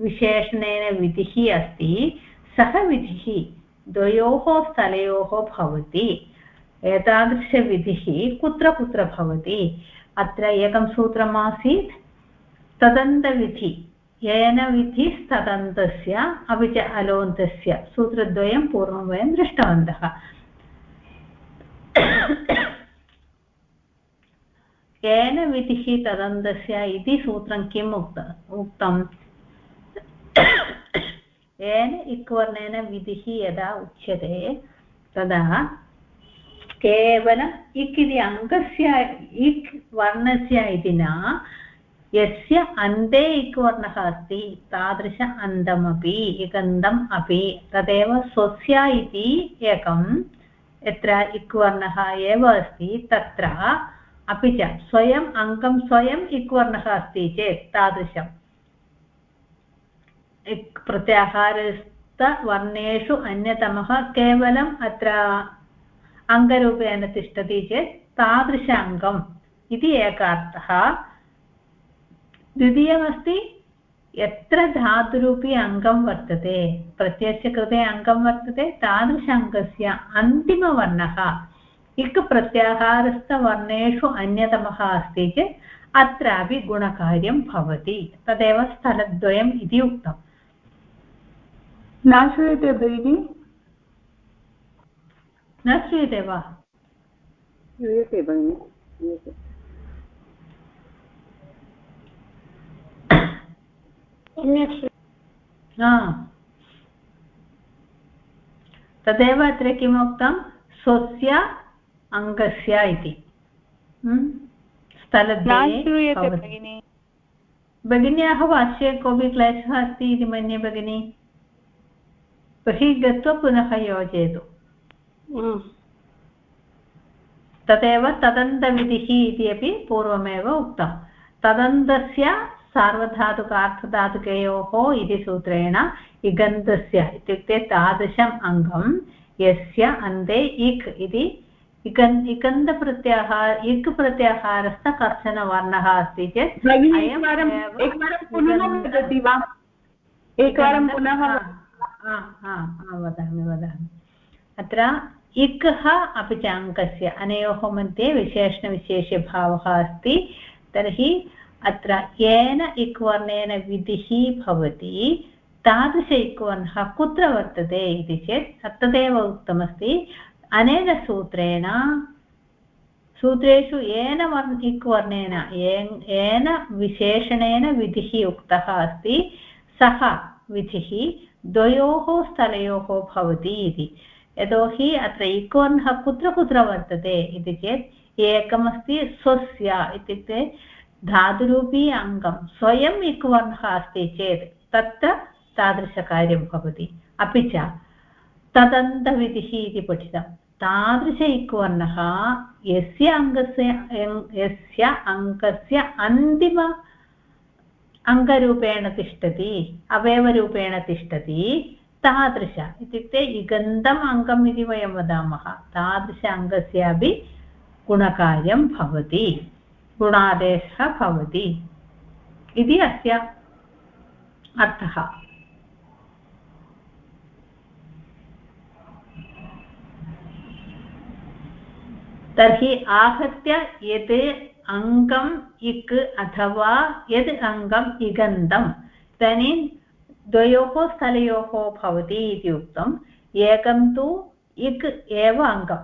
विशेषणेन विधिः अस्ति सः विधिः द्वयोः स्थलयोः भवति। एतादृशविधिः कुत्र कुत्र भवति? अत्र एकं सूत्रमासीत् तदन्तविधि। येन विधिस्तदन्तस्य अपि च अलोन्तस्य। सूत्रद्वयं पूर्वं वयं दृष्टवन्तः। केन विधिः तदन्तस्य इति सूत्रं किम् उक्त, उक्तम्? येन इक्वर्णेन विधिः यदा उच्यते, तदा केवलम् इक् इति अङ्गस्य, इक् वर्णस्य इति न, यस्य अन्ते इक् वर्णः अस्ति, तादृश अन्तमपि इगन्धम् अपि, तदेव स्वस्य इति एकं यत्र इक् वर्णः एव अस्ति, तत्र अपि च स्वयम् अङ्कं स्वयम् इक्वर्णः अस्ति चेत् तादृशम्। इक् प्रत्याहारस्थवर्णेषु अन्यतमः केवलम् अत्र अङ्गरूपेण तिष्ठति चेत् तादृश अङ्गम् इति एकार्थः। द्वितीयमस्ति यत्र धातुरूपी अङ्गं वर्तते प्रत्ययस्य कृते अङ्गं वर्तते तादृश अङ्गस्य अन्तिमवर्णः इक् प्रत्याहारस्थवर्णेषु अन्यतमः अस्ति चेत् अत्रापि गुणकार्यं भवति तदेव स्थलद्वयम् इति उक्तम् न श्रूयते भगिनि न श्रूयते वा श्रूयते भगिनि तदेव अत्र किमुक्तं स्वस्य अङ्गस्य इति। स्थलद्वये भगिन्याः वाक्ये कोऽपि क्लेशः अस्ति इति मन्ये भगिनि? बहिः गत्वा पुनः योजयतु। तदेव तदन्तविधिः इति अपि पूर्वमेव उक्तं। तदन्तस्य सार्वधातुकार्थधातुकयोः इति सूत्रेण इगन्तस्य इत्युक्ते तादृशम् अङ्गं यस्य अन्ते इक् इति इकन् इकन्दप्रत्याहार इक् प्रत्याहारस्थ कश्चन वर्णः अस्ति चेत् एकवारं पुनः वदामि वदामि। अत्र इकः अपि च अङ्कस्य अनयोः मध्ये विशेषणविशेषभावः अस्ति। तर्हि अत्र येन इक् वर्णेन विधिः भवति, तादृश इक् वर्णः कुत्र वर्तते इति चेत् तदेव उक्तमस्ति। अनेन सूत्रेण, सूत्रेषु येन वर्ण इक् वर्णेन येन विशेषणेन विधिः उक्तः अस्ति, सः विधिः द्वयोः स्थलयोः भवति इति। यतोहि अत्र इक् वर्णः कुत्र कुत्र वर्तते इति चेत्, एकमस्ति स्वस्य इत्युक्ते धातुरूपी अङ्गं स्वयम् इक् वर्णः अस्ति चेत् तत्र तादृशकार्यं भवति। अपि च तदन्तविधिः इति पठितं। तादृश इक्वर्णः यस्य अङ्गस्य यस्य अङ्कस्य अन्तिम अङ्गरूपेण तिष्ठति, अवयवरूपेण तिष्ठति, तादृश। इत्युक्ते इगन्तम् अङ्गम् इति वयं वदामः। तादृश अङ्गस्यापि गुणकार्यं भवति। गुणादेशः भवति इति अस्य अर्थः। तर्हि आहत्य यत् अङ्गम् इक् अथवा यद् अङ्गम् इगन्तम् इदानीं द्वयोः स्थलयोः भवति इति उक्तम्। एकं तु इक् एव अङ्गं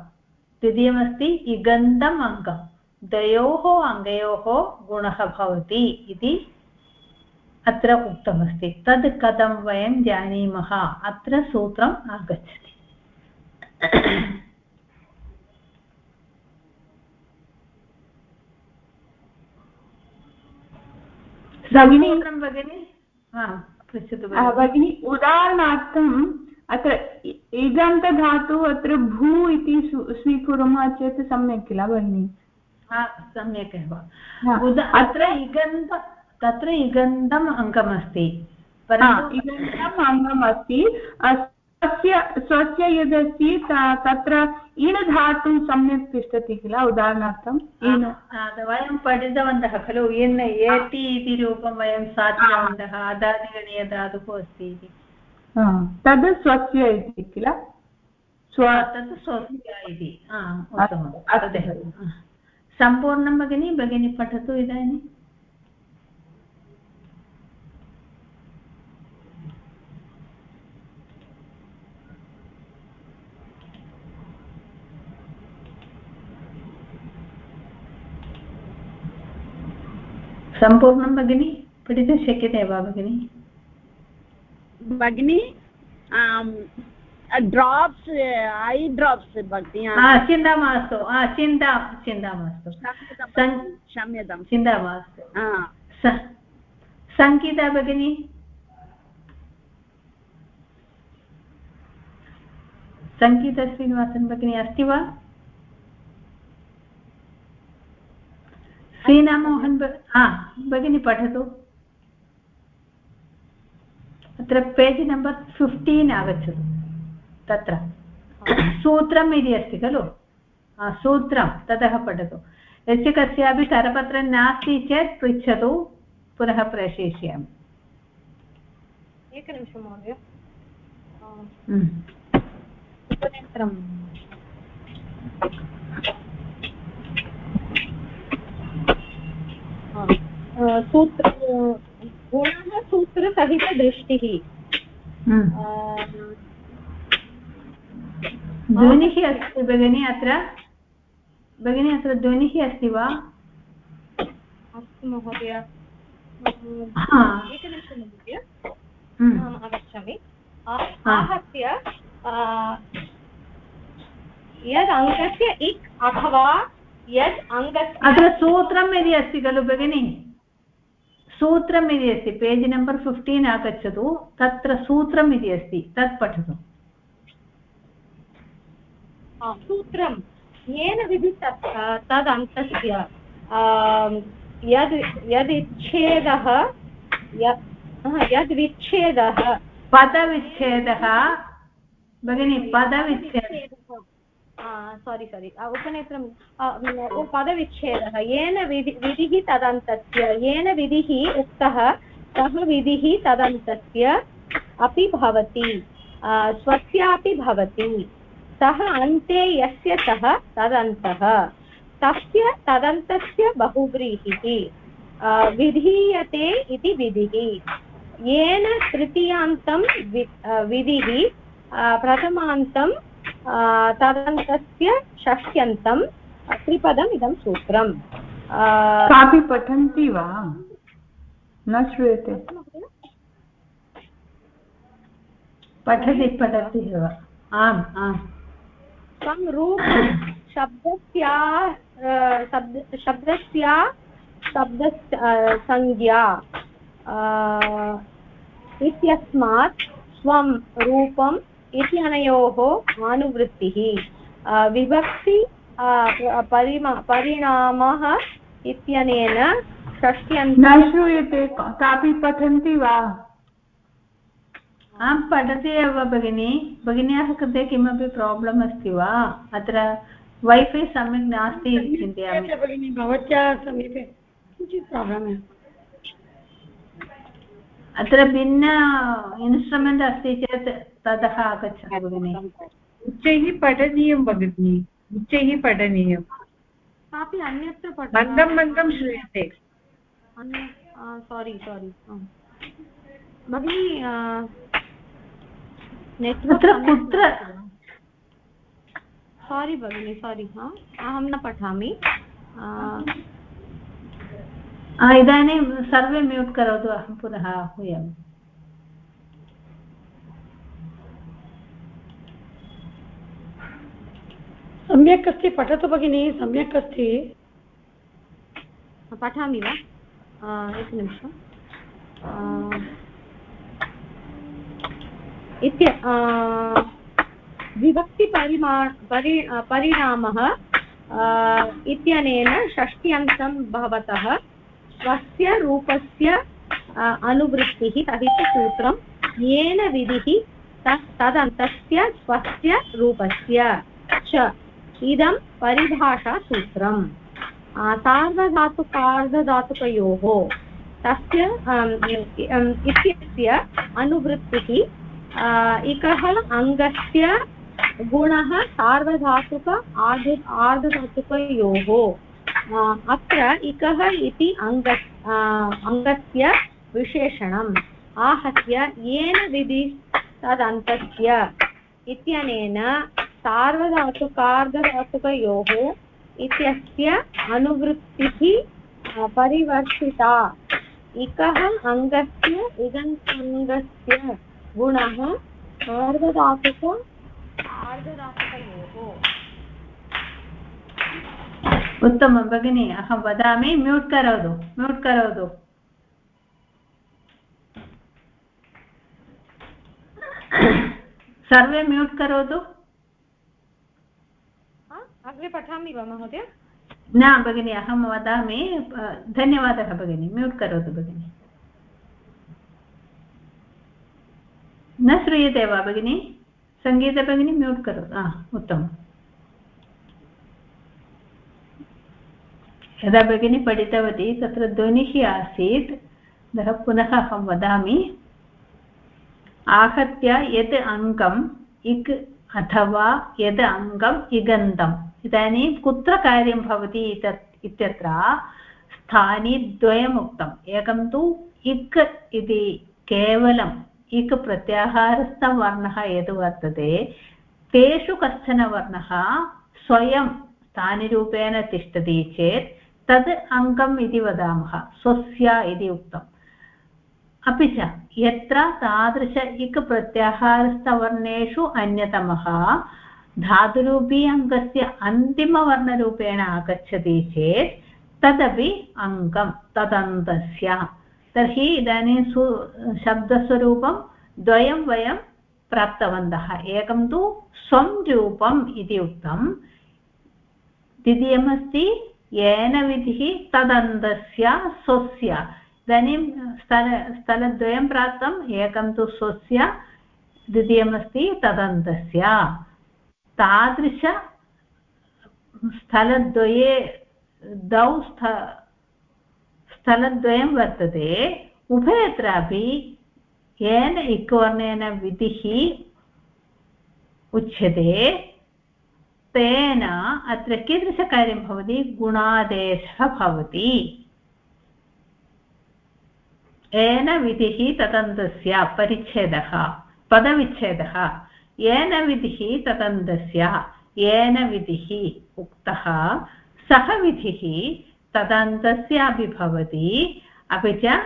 द्वितीयमस्ति इगन्तम् अङ्गं द्वयोः अङ्गयोः गुणः भवति इति अत्र उक्तमस्ति। तद् कथं वयं जानीमः? अत्र सूत्रम् आगच्छति। भगिनी? पृच्छतु भगिनि। उदाहरणार्थम् अत्र इगन्तधातु अत्र भू इति स्वीकुर्मः चेत् सम्यक् किल भगिनि? सम्यक् एव। अत्र इगन्त तत्र इगन्तम् अङ्गमस्ति। इगन्तम् अङ्गम् अस्ति स्वस्य स्वस्य यदस्ति तत्र इण धातुं सम्यक् तिष्ठति किल उदाहरणार्थम्? इण वयं पठितवन्तः खलु इन् एति इति रूपं वयं साधितवन्तः अदादिगणीयधातुः अस्ति इति। तद् स्वस्य इति किल? स्व तत् स्वस्य इति। उत्तमं सम्पूर्णं भगिनी भगिनी पठतु इदानीं सम्पूर्णं भगिनि पठितुं शक्यते वा भगिनि भगिनि ड्राप्स् ऐ ड्राप्स् भगिनि चिन्ता मास्तु चिन्ता चिन्ता मास्तु क्षम्यतां चिन्ता मास्तु सङ्गीता भगिनि सङ्गीतश्रीनिवासन् भगिनी अस्ति वा श्रीनामोहन् हा भगिनी पठतु अत्र पेज् नम्बर् फिफ्टीन् आगच्छतु तत्र। सूत्रम् इति अस्ति खलु? सूत्रं ततः पठतु। यस्य कस्यापि करपत्रं नास्ति चेत् पृच्छतु पुनः प्रेषयिष्यामि। एकनिमिषं महोदय। उपनेत्रं सूत्र गुणः सूत्रसहितदृष्टिः। हम्म। ध्वनिः अस्ति भगिनि अत्र? भगिनि अत्र ध्वनिः अस्ति वा? अस्तु महोदय। एकनिमिषं महोदय हम्म। अहम् आगच्छामि। आहत्य यद् अङ्कस्य इक् अथवा यद् अङ्गस्य अत्र सूत्रम् इति अस्ति खलु भगिनि? सूत्रम् इति अस्ति पेज् नम्बर् फिफ्टीन् आगच्छतु तत्र सूत्रम् इति अस्ति तत् पठतु। सूत्रं। येन विधि तदन्तस्य यद् यदिच्छेदः यद् विच्छेदः पदविच्छेदः। भगिनि पदविच्छेदः सारि सारि उपनेत्रं पदविच्छेदः। येन विधि विधिः तदन्तस्य। येन विधिः उक्तः सः विधिः तदन्तस्य अपि भवति। स्वस्यापि भवति। सः अन्ते यस्य सः तदन्तः। तस्य तदन्तस्य बहुव्रीहिः। विधीयते इति विधिः। येन तृतीयान्तं विधिः प्रथमान्तं तदन्तस्य षष्ट्यन्तं, त्रिपदम् इदं सूत्रम्। कापि पठन्ति वा? न श्रूयते। पठति पठति एव। आम् आम्। शब्दस्या शब्दस्या शब्द संज्ञा इत्यस्मात् स्वं रूपं इत्यनयोः आनुवृत्तिः। विभक्ति परिमा, परिणामः इत्यनेन षष्ट्यन्त न श्रूयते, कापि पठन्ति वा? आं पठति एव भगिनि। भगिन्याः कृते किमपि प्राब्लम् अस्ति वा? अत्र वैफै सम्यक् नास्ति इति चिन्तयामि। भगिनि भवत्याः समीपे किञ्चित् प्राब्लम् अत्र भिन्न इन्स्ट्रुमेण्ट् अस्ति चेत् ततः आगच्छति भगिनि। उच्चैः पठनीयं भगिनि उच्चैः पठनीयं कापि अन्यत्र मन्दं मन्दं श्रूयते। सारि सारि भगिनि तत्र कुत्र सारि भगिनि सारि अहं न पठामि। इदानीं सर्वे म्यूट् करोतु अहं पुनः आहूयामि सम्यक् अस्ति पठतु भगिनि सम्यक् अस्ति। पठामि वा? एकनिमिषम् इत्य विभक्तिपरिमा परि परिणामः इत्यनेन षष्ट्यन्तं भवतः। स्वस्य रूपस्य अनुवृत्तिः सहितसूत्रं येन विधिः तदन्तस्य स्वस्य रूपस्य च। इदं परिभाषासूत्रम् सार्वधातुकार्धधातुकयोः तस्य इत्यस्य अनुवृत्तिः इकः अङ्गस्य गुणः सार्वधातुक आर्ध आर्धधातुकयोः अत्र इकः इति अङ्ग अङ्गस्य विशेषणम्। आहत्य येन विधि तदन्तस्य इत्यनेन सार्वधातुकार्धधातुकयोः इत्यस्य अनुवृत्तिः परिवर्तिता। इकः अङ्गस्य इगन्तङ्गस्य गुणः सार्धधातुकयोः उत्तमं भगिनि अहं वदामि म्यूट् करोतु म्यूट् करोतु। सर्वे म्यूट् करोतु? अग्रे पठामि वा महोदय? न भगिनि अहं वदामि धन्यवादः भगिनि म्यूट् करोतु भगिनि। न श्रूयते वा भगिनि? सङ्गीतभगिनी म्यूट् करोतु। हा उत्तमम्। यदा भगिनी पठितवती, तत्र ध्वनिः आसीत्। अतः पुनः अहं वदामि, आहत्य यत् अङ्गम् इक् अथवा यद् अङ्गम् इगन्तम्। इदानीं कुत्र कार्यं भवति इत्यत्र स्थानिद्वयम् उक्तम् एकं तु इक् इति केवलम् इक् प्रत्याहारस्थवर्णः यद् वर्तते, तेषु कश्चन वर्णः स्वयं स्थानिरूपेण तिष्ठति चेत् तद् अङ्गम् इति वदामः, स्वस्य इति उक्तम्। अपि च यत्र तादृश इक् प्रत्याहारस्थवर्णेषु अन्यतमः, धातुरूपी अङ्गस्य अन्तिमवर्णरूपेण आगच्छति चेत् तदपि अङ्गं तदन्तस्य। तर्हि इदानीं सु, शब्दस्वरूपं द्वयं वयं प्राप्तवन्तः। एकं तु स्वं रूपम् इति उक्तं। द्वितीयमस्ति, येन विधिः तदन्तस्य स्वस्य। इदानीं स्थल, स्थलद्वयं प्राप्तम्, एकं तु स्वस्य। द्वितीयमस्ति, तदन्तस्य। तादृश स्थलद्वये, द्वौ स्थ स्थलद्वयं वर्तते। उभयत्रापि येन इक्वर्णेन विधिः उच्यते। तेन अत्र कीदृशकार्यं भवति? गुणादेशः भवति। येन विधिः तदन्तस्य परिच्छेदः, पदविच्छेदः। येन विधिः तदन्तस्य, येन विधिः उक्तः। सः विधिः तदन्तस्यापि भवति, अपि च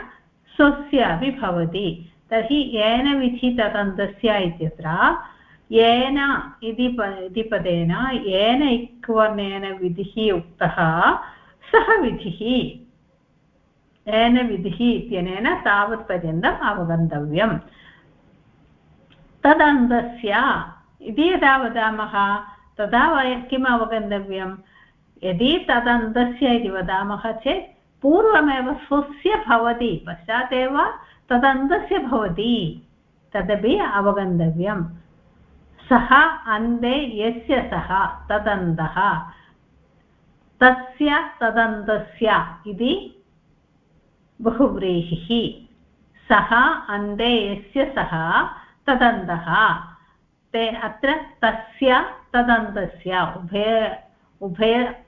स्वस्यापि भवति। तर्हि येन विधि तदन्तस्य इत्यत्र, येन इति पदेन, येन इक्वर्णेन विधिः उक्तः, सः विधिः। येन विधिः इत्यनेन तावत्पर्यन्तम् अवगन्तव्यम्। तदन्तस्य, इति यदा वदामः, तदा वयं किम् अवगन्तव्यं यदि तदन्तस्य इति वदामः चेत् पूर्वमेव स्वस्य भवति, पश्चात् एव तदन्तस्य भवति। तदपि अवगन्तव्यं सः अन्ते यस्य सः, तदन्तः। तस्य, तदन्तस्य इति बहुव्रीहिः। सः अन्ते यस्य सः, तदन्तः। ते अत्र तस्य, तदन्तस्य उभय उभय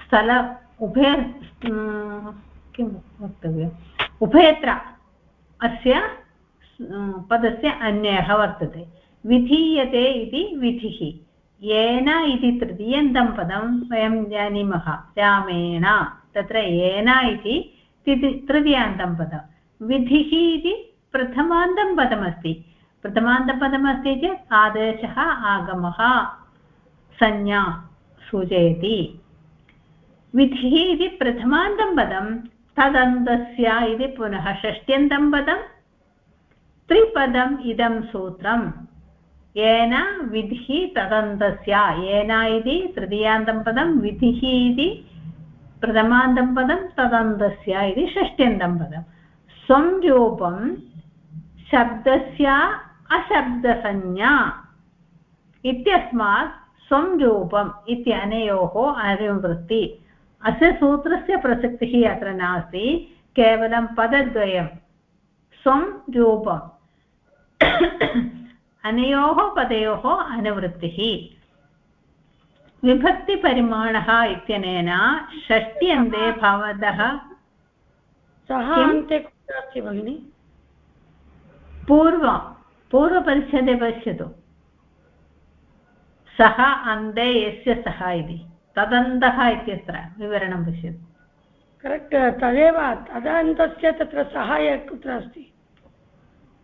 स्थल उभय किं वक्तव्यम् उभयत्र अस्य पदस्य अन्यः वर्तते विधीयते इति विधिः येन इति तृतीयन्तं पदं वयं जानीमः रामेण तत्र येन इति तृतीयान्तं पदं विधिः इति प्रथमान्तं पदमस्ति प्रथमान्तपदमस्ति चेत् आदेशः आगमः संज्ञा सूचयति विधिः इति प्रथमान्तं पदं, तदन्तस्य इति पुनः षष्ट्यन्तं पदं, त्रिपदम् इदं सूत्रं। येन विधिः तदन्तस्य, येन इति तृतीयान्तं पदं, विधिः इति प्रथमान्तं पदं, तदन्तस्य इति षष्ट्यन्तं पदं। स्वं रूपं शब्दस्य अशब्दसंज्ञा इत्यस्मात् स्वं रूपम् इत्यनयोः अनुवृत्ति अस्य सूत्रस्य प्रसक्तिः अत्र नास्ति केवलं पदद्वयं। स्वं रूपम् अनयोः पदयोः अनुवृत्तिः। विभक्तिपरिमाणः इत्यनेन षष्ट्यन्ते भवतः सः अन्ते कुत्र अस्ति भगिनि? पूर्वं पूर्वपरिच्छदे पश्यतु। सः अन्ते यस्य सः इति। तदन्तः इत्यत्र विवरणं पश्यतु। करेक्ट् तदेव तदन्तस्य तत्र सः कुत्र अस्ति?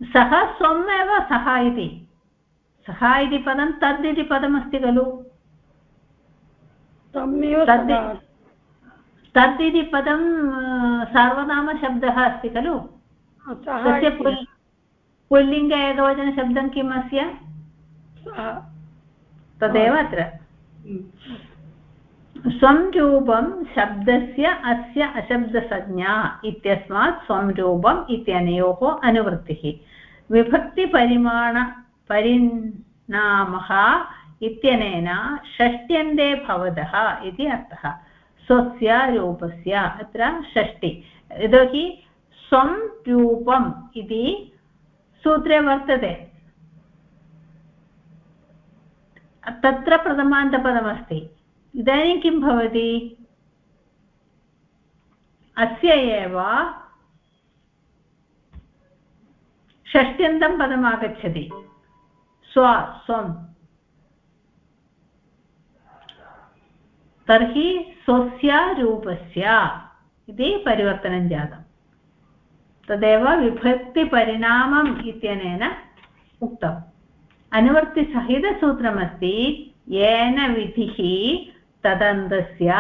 सः स्वम् एव सः इति सः इति पदं तद् इति पदमस्ति खलु तद् इति पदं सार्वनामशब्दः अस्ति खलु। तस्य पुल् पुल्लिङ्ग एकवचनशब्दं किम् अस्य तदेव अत्र। स्वं शब्दस्य अस्य अशब्दसंज्ञा इत्यस्मात् स्वं रूपम् इत्यनयोः अनुवृत्तिः। विभक्तिपरिमाण परिणामः इत्यनेन षष्ट्यन्ते भवतः इति अर्थः। स्वस्य रूपस्य अत्र षष्टि। यतोहि स्वं रूपम् इति सूत्रे वर्तते। तत्र प्रथमान्तपदमस्ति। इदानीं किं भवति? अस्य एव षष्ट्यन्तं पदम् आगच्छति। स्व, स्वं। तर्हि स्वस्य रूपस्य। इति परिवर्तनं जातम् तदेव विभक्तिपरिणामम् इत्यनेन उक्तम्। अनुवर्तिसहितसूत्रमस्ति, येन विधिः तदन्तस्य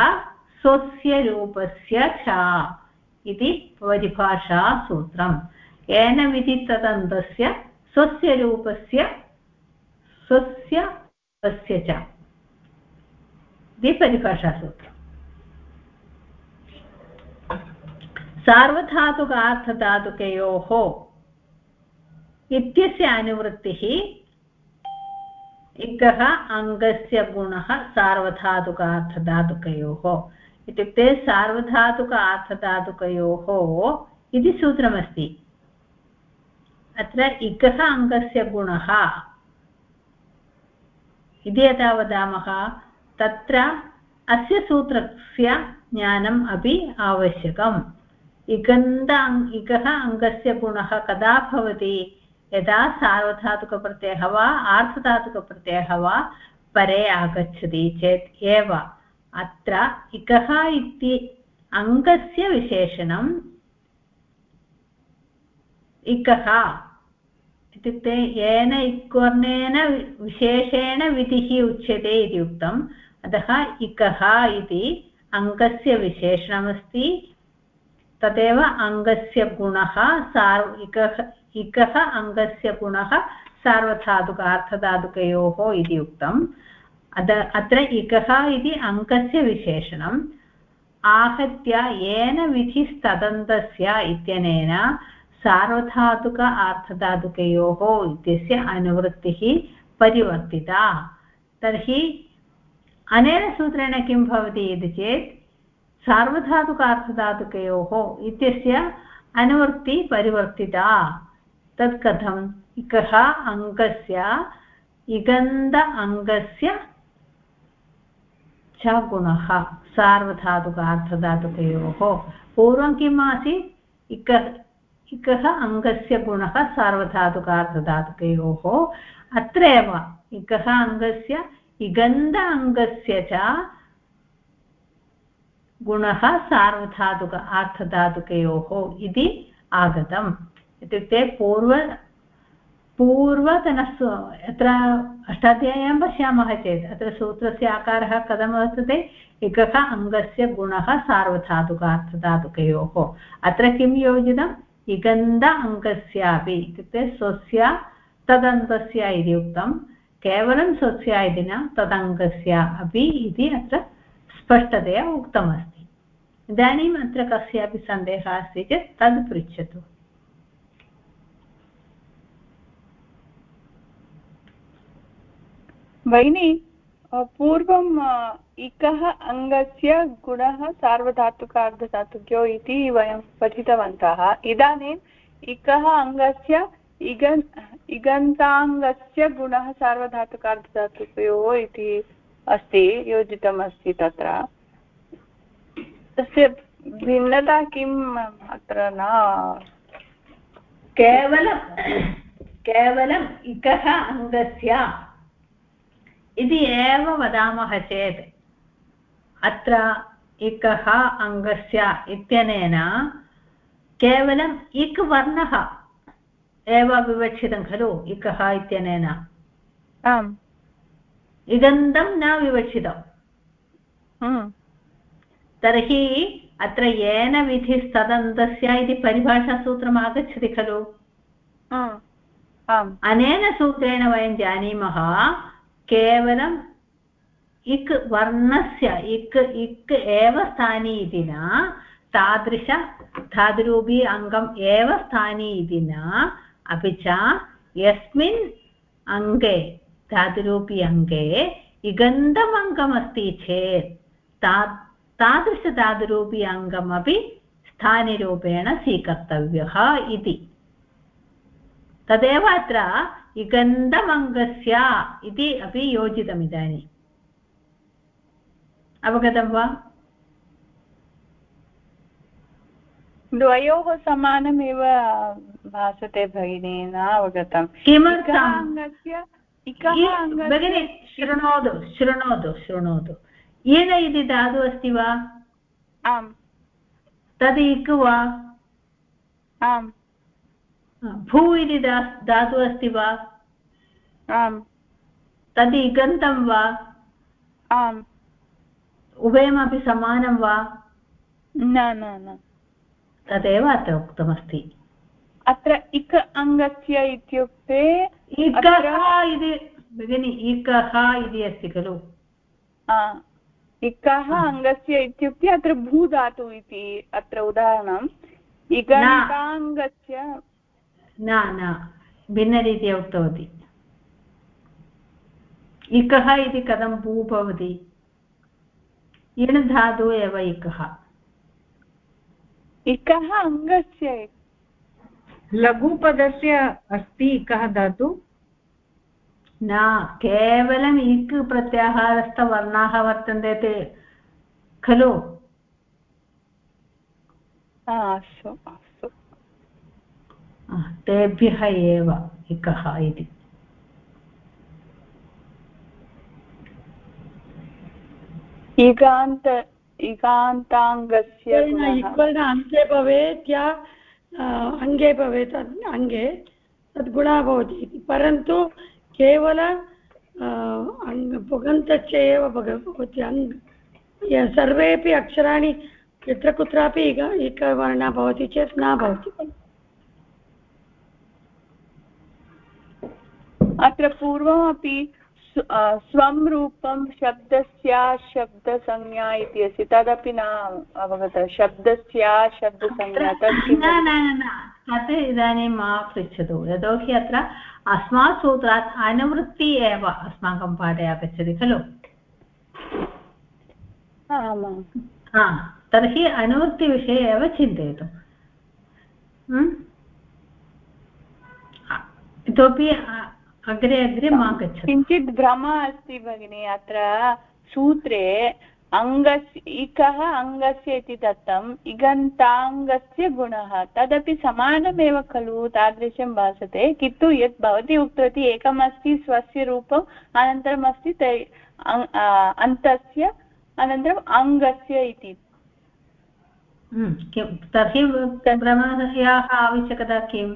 स्वस्य रूपस्य च इति परिभाषासूत्रम् विधि तदन्तस्य स्वस्य रूपस्य, स्वस्य स्वस्य च। इति परिभाषासूत्रम् सार्वधातुकार्थधातुकयोः इत्यस्य अनुवृत्तिः एकः अङ्गस्य गुणः सार्वधातुकार्थधातुकयोः। इत्युक्ते सार्वधातुक अर्थधातुकयोः इति सूत्रमस्ति। अत्र इकः अङ्गस्य गुणः इति यदा वदामः, तत्र अस्य सूत्रस्य ज्ञानम् अपि आवश्यकम्। इगन्ध इकः अङ्गस्य गुणः कदा भवति? यदा सार्वधातुकप्रत्ययः वा, आर्धधातुकप्रत्ययः वा, परे आगच्छति चेत् एव। अत्र इकः इति अङ्गस्य विशेषणम् इकः इत्युक्ते येन इक्वर्णेन विशेषेण विधिः उच्यते इति उक्तम्। अतः इकः इति अङ्गस्य विशेषणमस्ति। तदेव अङ्गस्य गुणः सार्व इकः इकः अङ्गस्य गुणः सार्वधातुक अर्थधातुकयोः इति उक्तम्। अद अत्र इकः इति अङ्कस्य विशेषणम्। आहत्य येन विधिस्तदन्तस्य इत्यनेन सार्वधातुक अर्थधातुकयोः इत्यस्य अनुवृत्तिः परिवर्तिता। तर्हि अनेन सूत्रेण किं भवति इति चेत् सार्वधातुक अर्थधातुकयोः इत्यस्य अनुवृत्ति परिवर्तिता। तत् कथम् इकः अङ्गस्य, इगन्ध अङ्गस्य च गुणः। सार्वधातुकार्थधातुकयोः पूर्वं किम् आसीत्? इक, इकः अङ्गस्य गुणः सार्वधातुकार्थधातुकयोः अत्र एव इकः अङ्गस्य, इगन्ध अङ्गस्य च गुणः सार्वधातुक अर्थधातुकयोः इति आगतम्। इत्युक्ते पूर्व पूर्वतनसु यत्र अष्टाध्याय्यां पश्यामः चेत्, अत्र सूत्रस्य आकारः कथं वर्तते? एकः अङ्गस्य गुणः सार्वधातुकार्थधातुकयोः। अत्र किं योजितम्? इगन्ध अङ्गस्यापि, इत्युक्ते स्वस्य, तदन्तस्य इति उक्तं। केवलं स्वस्य इति न, तदङ्गस्य अपि इति अत्र स्पष्टतया उक्तमस्ति। इदानीम् अत्र कस्यापि सन्देहः अस्ति चेत् तद् पृच्छतु। भगिनि पूर्वम् इकः अङ्गस्य गुणः सार्वधातुकार्धधातुक्यो इति वयं पठितवन्तः। इदानीम् इकः अङ्गस्य इगन् इगन्ताङ्गस्य गुणः सार्वधातुक सार्वधातुकार्धधातुकयोः इति अस्ति, योजितमस्ति तत्र। तस्य भिन्नता किम् अत्र न? केवलं केवलम् इकः अङ्गस्य इति एव वदामः चेत् अत्र इकः अङ्गस्य इत्यनेन केवलम् इक् वर्णः एव विवक्षितं खलु इकः इत्यनेन। आम्। इगन्तं न विवक्षितम्। हम्म। तर्हि अत्र येन विधिस्तदन्तस्य इति परिभाषासूत्रम् आगच्छति खलु। अनेन सूत्रेण वयं जानीमः केवलम् इक् वर्णस्य, इक् इक् एव स्थानी इति न, तादृश धातुरूपी अङ्गम् एव स्थानी इति न, अपि च यस्मिन् अङ्गे, धातुरूपी अङ्गे इगन्तम् चेत् ता तादृशधातुरूपी अङ्गमपि स्थानिरूपेण स्वीकर्तव्यः इति। तदेव अत्र इगन्धमङ्गस्य इति अपि योजितम् इदानीम् अवगतं वा? द्वयोः समानमेव भासते भगिनी न अवगतं। किमर्थम्? भगिनी शृणोतु शृणोतु शृणोतु। येन इति धातु अस्ति वा? आम्। तद् इक् वा? आम्। भू इति धातु अस्ति वा? आम्। तद् इगन्तं वा? आम्। उभयमपि समानं वा? न न न। तदेव अत्र उक्तमस्ति। अत्र इक अङ्गस्य इत्युक्ते इकः इति भगिनि इकः इति अस्ति खलु। इकः अङ्गस्य इत्युक्ते अत्र भूधातु इति अत्र उदाहरणम्। इगन्ताङ्गस्य न न भिन्नरीत्या उक्तवती। इकः इति कथं भू भवति इण् धातु एव इकः। इकः अङ्गस्य लघुपदस्य अस्ति इकः धातु? न केवलम् इक् प्रत्याहारस्थवर्णाः वर्तन्ते ते खलु? अस्तु। तेभ्यः एव इकः इति। इकान्त इकान्ताङ्गस्य इक्वर्ण अन्ते भवेत् या अङ्गे भवेत् अङ्गे तद् गुणः भवति इति। परन्तु केवल पुगन्तस्य एव भवति। अङ् सर्वेपि अक्षराणि यत्र कुत्रापि इक एकवर्णः भवति चेत् न भवति। अत्र पूर्वमपि स्वं रूपं शब्दस्य शब्दसंज्ञा इति अस्ति। तदपि न अवगत। शब्दस्य शब्दसंज्ञा तत् न न तत् इदानीं मा पृच्छतु। यतोहि अत्र अस्मात् सूत्रात् अनुवृत्ति एव अस्माकं पाठे आगच्छति खलु? हा तर्हि अनुवृत्तिविषये एव चिन्तयतु। इतोपि अग्रे अग्रे मा गच्छति। किञ्चित् भ्रमः अस्ति भगिनि अत्र सूत्रे अङ्गस्य इकः अङ्गस्य इति दत्तम् इगन्ताङ्गस्य गुणः। तदपि समानमेव खलु तादृशं भासते। किन्तु यत् भवती उक्तवती एकमस्ति स्वस्य रूपम् अनन्तरम् अस्ति अन्तस्य अनन्तरम् अङ्गस्य इति। हम्म, तर्हि भ्रमयाः आवश्यकता किम्?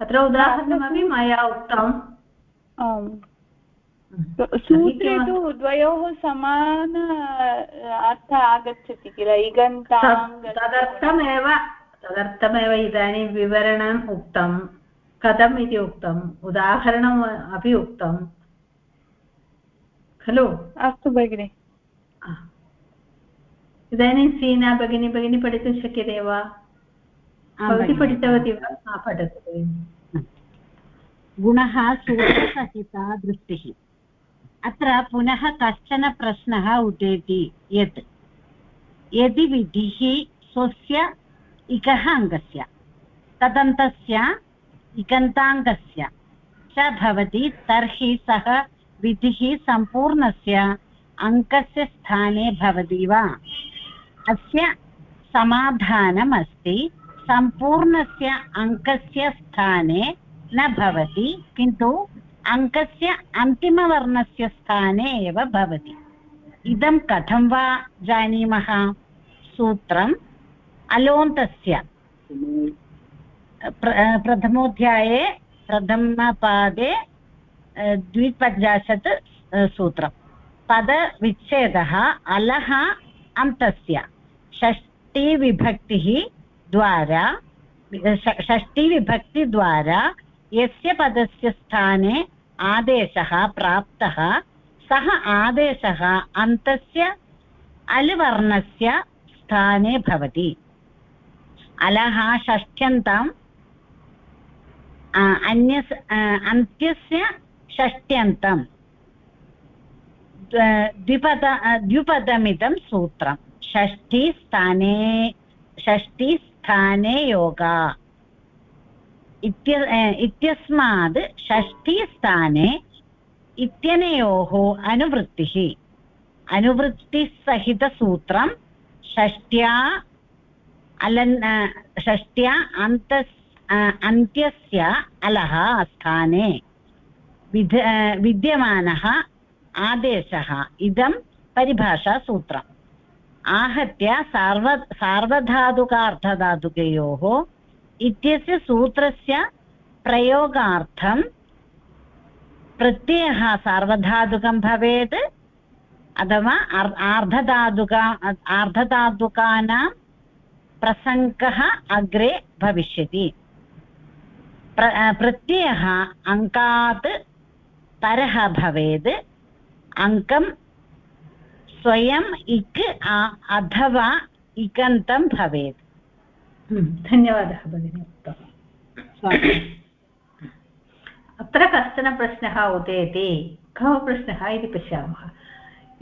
अत्र उदाहरणमपि मया उक्तम्। आम्। सूत्रे तु द्वयोः समान अर्थः आगच्छति किल? इगन्ताङ्ग तदर्थमेव तदर्थमेव इदानीं विवरणम् उक्तं कथम् इति उक्तम्? उदाहरणम् अपि उक्तं खलु? अस्तु भगिनि। इदानीं सीना भगिनी भगिनी पठितुं शक्यते वा? भवती पठितवती वा? पठतु गुणः सूत्रसहिता दृष्टिः। अत्र पुनः कश्चन प्रश्नः उदेति यत् यदि विधिः स्वस्य इकः अङ्गस्य तदन्तस्य इगन्ताङ्गस्य च भवति तर्हि सः विधिः सम्पूर्णस्य अङ्कस्य स्थाने भवति वा? अस्य समाधानम् अस्ति सम्पूर्णस्य अङ्कस्य स्थाने न भवति, किन्तु अङ्कस्य अन्तिमवर्णस्य स्थाने एव भवति। इदं कथं वा जानीमः? सूत्रम् अलोन्तस्य। प्र प्रथमोऽध्याये, प्रथमपादे द्विपञ्चाशत् सूत्रं पदविच्छेदः अलः अन्तस्य। षष्टिविभक्तिः द्वारा षष्टिविभक्तिद्वारा यस्य पदस्य स्थाने आदेशः प्राप्तः, सः आदेशः अन्तस्य अल्वर्णस्य स्थाने भवति। अलः षष्ठ्यन्तम् अन्य अन्त्यस्य षष्ट्यन्तं। द्विपद द्विपदमिदं सूत्रं। षष्ठीस्थाने षष्ठीस्थाने योगा इत्य इत्यस्मात् षष्ठीस्थाने इत्यनयोः अनुवृत्तिः अनुवृत्तिसहितसूत्रं षष्ट्या अलन् षष्ट्या अन्तस् अन्त्यस्य अलः स्थाने विध विद्यमानः आदेशः इदं परिभाषासूत्रम् आहत्य सार्व सार्वधातुकार्धधातुकयोः इत्यस्य सूत्रस्य प्रयोगार्थं प्रत्ययः सार्वधातुकं भवेत् अथवा आर्धधातुका, आर्धधातुकानां प्रसङ्गः अग्रे भविष्यति। प्र प्रत्ययः अङ्कात् परः भवेत्। अङ्कं स्वयम् इक् अथवा इकन्तं भवेत्। हम्म, धन्यवादः भगिनि उत्तमम् अत्र कश्चन प्रश्नः उदेति कः प्रश्नः इति पश्यामः।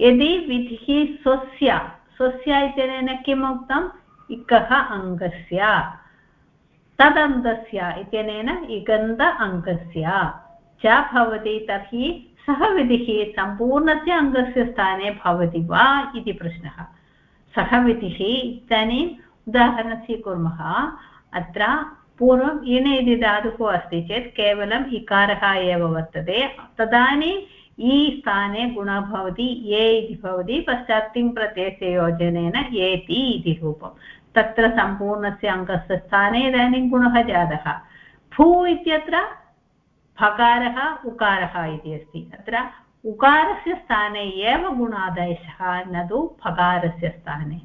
यदि विधिः स्वस्य स्वस्य इत्यनेन किम् उक्तम्? इकः अङ्गस्य। तदन्तस्य इत्यनेन इगन्ध अङ्गस्य। च भवति तर्हि सः विधिः सम्पूर्णस्य अङ्गस्य स्थाने भवति वा इति प्रश्नः। सः विधिः इदानीम् उदाहरणं स्वीकुर्मः। अत्र पूर्वम् इण इति धातुः अस्ति चेत् केवलम् इकारः एव वर्तते। तदानीम् इ स्थाने गुणः भवति, ए इति भवति पश्चात् तिङ् प्रत्ययस्य योजनेन एति इति रूपं तत्र सम्पूर्णस्य अङ्गस्य स्थाने इदानीं गुणः जातः। भू इत्यत्र फकारः उकारः इति अस्ति। अत्र उकारस्य स्थाने एव गुणादेशः, न तु फकारस्य स्थाने।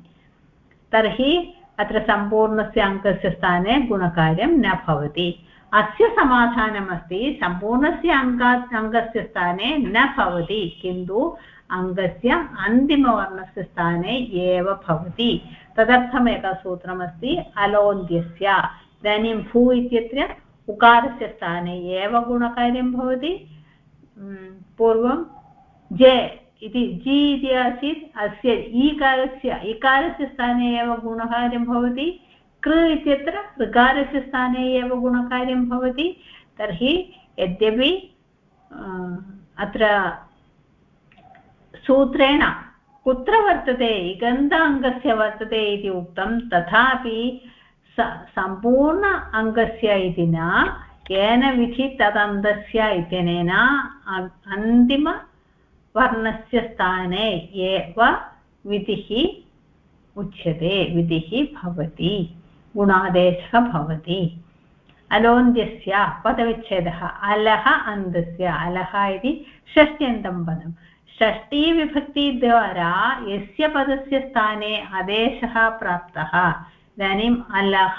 तर्हि अत्र सम्पूर्णस्य अङ्कस्य स्थाने गुणकार्यं न भवति। अस्य समाधानमस्ति, सम्पूर्णस्य अङ्कात् अङ्गस्य स्थाने न भवति, किन्तु अङ्गस्य अन्तिमवर्णस्य स्थाने एव भवति। तदर्थम् एकं सूत्रमस्ति अलोन्त्यस्य। इदानीं भू इत्यत्र उकारस्य स्थाने एव गुणकार्यं भवति। पूर्वं जे इति, जि इति आसीत्, अस्य ईकारस्य, इकारस्य स्थाने एव गुणकार्यं भवति। कृ इत्यत्र ऋकारस्य स्थाने एव गुणकार्यं भवति। तर्हि यद्यपि अत्र सूत्रेण कुत्र वर्तते इगन्धाङ्गस्य वर्तते इति उक्तं, तथापि सम्पूर्ण अङ्गस्य इति न, येन विधि तदन्तस्य इत्यनेन अन्तिमवर्णस्य स्थाने एव विधिः उच्यते, विधिः भवति, गुणादेशः भवति। अलोन्त्यस्य पदविच्छेदः, अलः अन्तस्य अलः इति षष्ट्यन्तं पदं षष्टिविभक्तिद्वारा यस्य पदस्य स्थाने आदेशः प्राप्तः इदानीम् अलः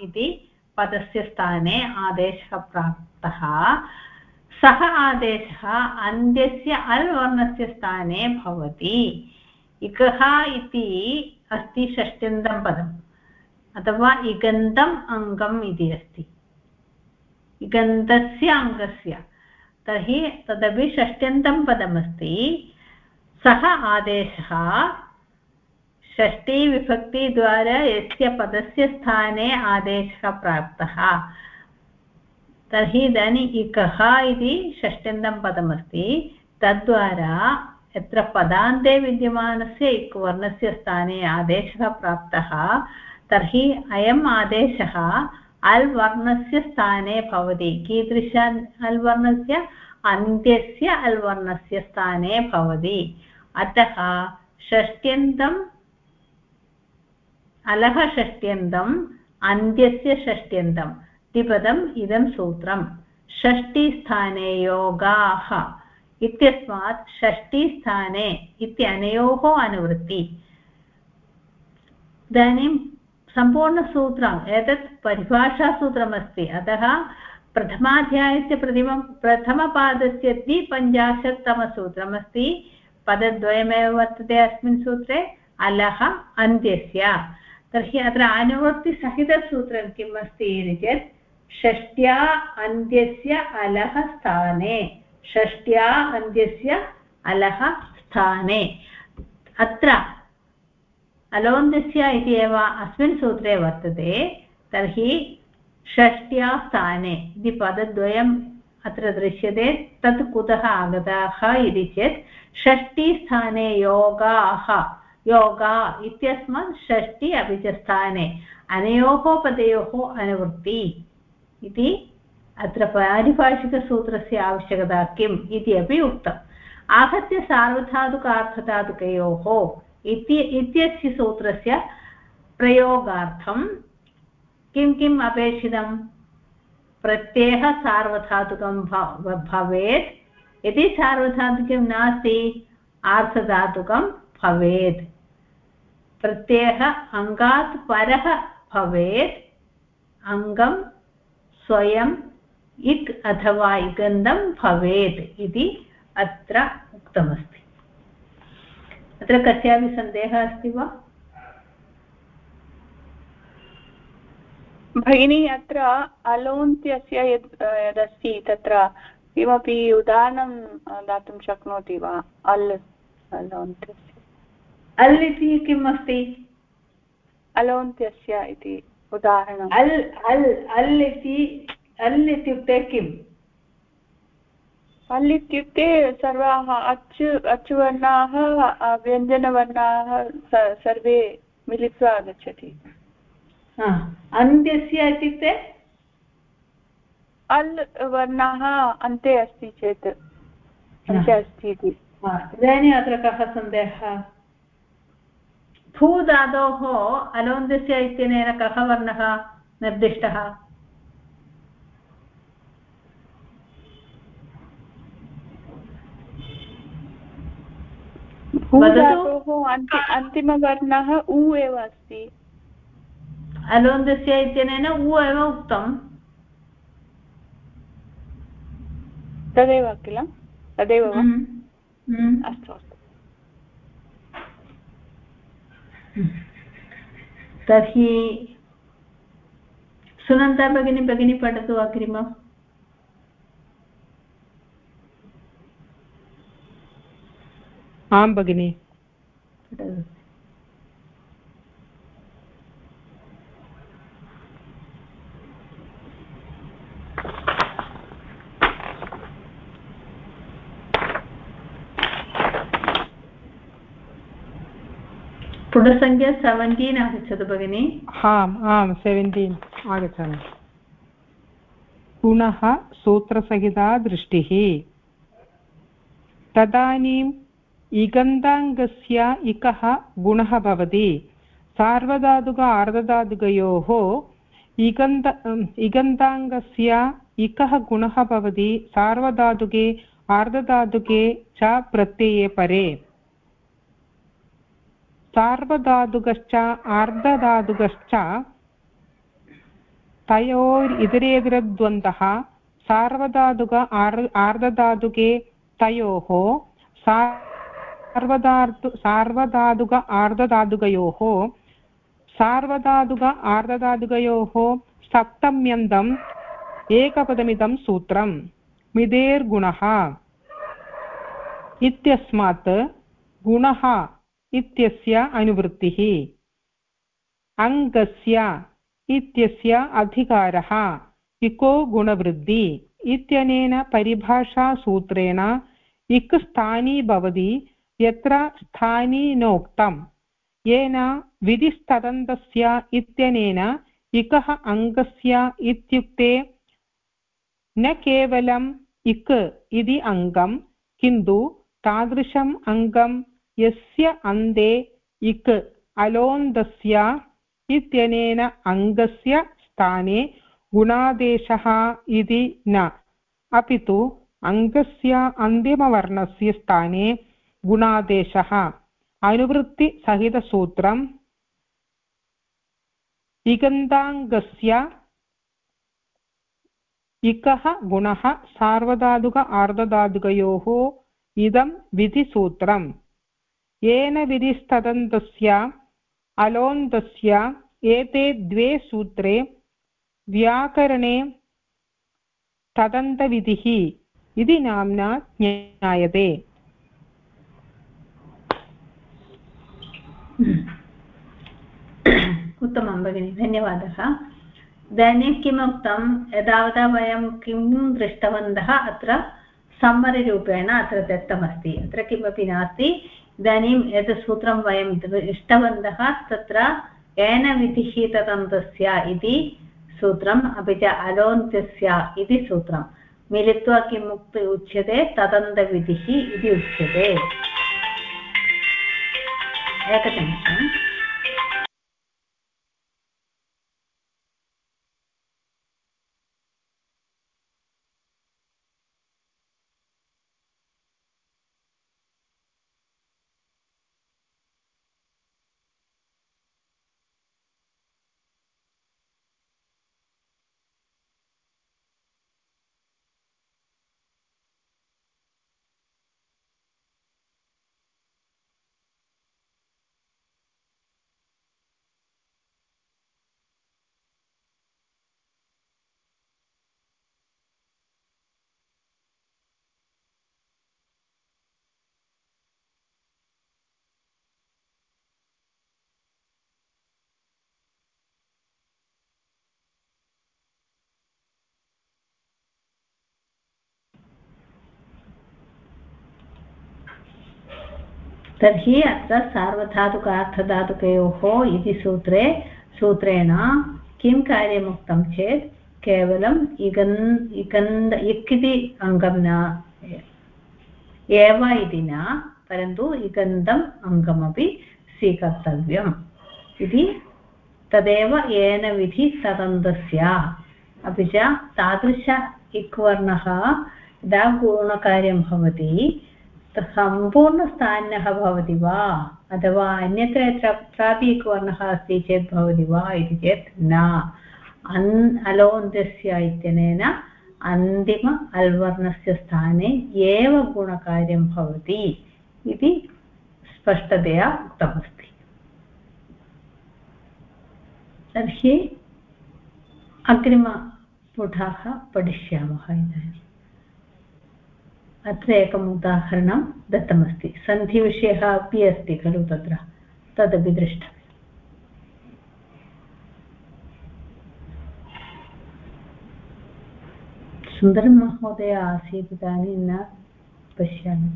इति पदस्य स्थाने आदेशः प्राप्तः। सः आदेशः अन्त्यस्य अल् वर्णस्य स्थाने भवति। इकः इति अस्ति षष्ट्यन्तं पदम्, अथवा इगन्तम् अङ्गम् इति अस्ति। इगन्तस्य अङ्गस्य। तर्हि तदपि षष्ट्यन्तं पदमस्ति। सः आदेशः षष्टिविभक्तिद्वारा यस्य पदस्य स्थाने आदेशः प्राप्तः। तर्हि इदानीम् इकः इति षष्ट्यन्तं पदमस्ति। तद्वारा यत्र पदान्ते विद्यमानस्य इक्वर्णस्य स्थाने आदेशः प्राप्तः, तर्हि अयम् आदेशः अल् स्थाने भवति। कीदृश अल् अन्त्यस्य अल् स्थाने भवति। अतः षष्ट्यन्तम् अलः षष्ट्यन्तम् अन्त्यस्य षष्ट्यन्तम्। द्विपदम् इदं सूत्रं षष्टिस्थाने योगाः इत्यस्मात् षष्टिस्थाने इत्यनयोः अनुवृत्ति। इदानीं सम्पूर्णसूत्रम्, एतत् परिभाषासूत्रमस्ति। अतः प्रथमाध्यायस्य प्रतिमं प्रथमपादस्य द्विपञ्चाशत्तमसूत्रमस्ति। पदद्वयमेव वर्तते अस्मिन् सूत्रे। अलः अन्त्यस्य। तर्हि अत्र अनुवृत्तिसहितसूत्रं किम् अस्ति इति चेत्, षष्ट्या अन्त्यस्य अलः स्थाने, षष्ट्या अन्त्यस्य अलः स्थाने। अत्र अलोन्दस्य इति एव अस्मिन् सूत्रे वर्तते, तर्हि षष्ट्या स्थाने इति पदद्वयम् अत्र दृश्यते, तत् कुतः आगताः इति चेत् षष्टिस्थाने योगाः योगा इत्यस्मात् षष्टि अपि च स्थाने अनयोः पदयोः अनुवृत्ति। इति अत्र पारिभाषिकसूत्रस्य आवश्यकता किम् इति अपि उक्तम्। आहत्य सार्वधातुकार्थधातुकयोः इति इत्यस्य सूत्रस्य प्रयोगार्थं किं किम् अपेक्षितं प्रत्ययः सार्वधातुकं भवेत्। यदि सार्वधातुकं नास्ति आर्थधातुकं भवेत् प्रत्ययः अङ्गात् परः भवेत् अङ्गं स्वयं इक् अथवा इगन्धं भवेत् इति अत्र उक्तमस्ति। अत्र कस्यापि सन्देहः अस्ति वा? भगिनी, अत्र अलोन्त्यस्य यद् यदस्ति तत्र किमपि उदाहरणं दातुं शक्नोति वा? अल् अलोन्त्यस्य। अल् इति किम् अस्ति? अलोन्त्यस्य इति उदाहरणम्। अल् अल् अल् इति अल् इत्युक्ते किम्? अल् इत्युक्ते सर्वाः अच् अच् वर्णाः व्यञ्जनवर्णाः सर्वे मिलित्वा आगच्छति। अन्त्यस्य इत्युक्ते? अल् वर्णः अन्ते अस्ति चेत्। अन्ते अस्ति इति। इदानीम् अत्र कः सन्देहः? भूधातोः अलोन्दस्य इत्यनेन कः वर्णः? निर्दिष्टः। अन्तिमवर्णः उ एव अस्ति। अलोन्दस्य इत्यनेन उ एव उक्तम् तदेव किल? तदेव वा? हम्म, हम्म। अस्तु अस्तु। तर्हि सुनन्दा भगिनी भगिनी पठतु अग्रिमम् आं भगिनि। पुटसङ्ख्या सेवेण्टीन् आगच्छतु भगिनि आम् आं सेवेण्टीन् आगच्छामि पुनः सूत्रसहिता दृष्टिः तदानीम् इगन्ताङ्गस्य इकः गुणः भवति सार्वधातुक आर्धधातुकयोः इगन्त इगन्ताङ्गस्य इकः गुणः भवति सार्वधातुके आर्धधातुके च प्रत्यये परे सार्वधातुकश्च, आर्धधातुकश्च तयोरितरेतरद्वन्द्वः सार्वधातुक आर्, आर्धधातुके तयोः सार्वधातु सार्वधातुक आर्धधातुकयोः सार्वधातुक आर्धधातुकयोः सप्तम्यन्तम् एकपदमिदं सूत्रम् मिदेर्गुणः इत्यस्मात् गुणः इत्यस्य अनुवृत्तिः। अङ्गस्य इत्यस्य अधिकारः, इको गुणवृद्धि इत्यनेन परिभाषासूत्रेण इक् स्थानी भवति, यत्र स्थानी नोक्तम् येन विधिस्तदन्तस्य इत्यनेन इकः अङ्गस्य इत्युक्ते न केवलम् इक् इति अङ्गम्, किन्तु तादृशम् अङ्गं यस्य अन्ते इक् अलोन्दस्य इत्यनेन अङ्गस्य स्थाने गुणादेशः इति न। अपि तु अङ्गस्य अन्तिमवर्णस्य स्थाने गुणादेशः। अनुवृत्तिसहितसूत्रम् इगन्ताङ्गस्य इकः गुणः सार्वधातुक आर्धधातुकयोः इदं विधिसूत्रम्। येन विधिस्तदन्तस्य, अलोन्तस्य, एते द्वे सूत्रे व्याकरणे तदन्तविधिः इति नाम्ना ज्ञायते। उत्तमं भगिनि, धन्यवादः। इदानीं किमुक्तं? यदावदा वयं किं दृष्टवन्तः, अत्र सम्मरिरूपेण अत्र दत्तमस्ति। अत्र किमपि नास्ति। इदानीं यत् सूत्रं वयं दृष्टवन्तः तत्र येन विधिः तदन्तस्य इति सूत्रम्, अपि च अलोन्त्यस्य इति सूत्रं मिलित्वा किम् उक्त उच्यते? तदन्तविधिः इति उच्यते। एकनिमिषम्। तर्हि अत्र सार्वधातुकार्थधातुकयोः इति सूत्रे, सूत्रेण किं कार्यमुक्तं चेत् केवलम् इगन् इगन्ध इक् इति अङ्गं न, एव इति न, परन्तु इगन्धम् अङ्गमपि स्वीकर्तव्यम्। इति तदेव येन विधि तदन्तस्य अपि च तादृश इक् वर्णः यदा गुणकार्यं भवति सम्पूर्णस्थान्यः भवति वा? अथवा अन्यत्र यत्र कुत्रापि एकवर्णः अस्ति चेत् भवति वा इति चेत् न. अन् अलोन्तस्य इत्यनेन अन्तिम अल्वर्णस्य स्थाने एव गुणकार्यं भवति इति स्पष्टतया उक्तमस्ति. तर्हि अग्रिमपुटाः पठिष्यामः इदानीम्. अत्र एकम् उदाहरणं दत्तमस्ति। सन्धिविषयः अपि अस्ति खलु तत्र। तदपि दृष्टव्यम् सुन्दरं महोदय आसीत् इदानीं न पश्यामि।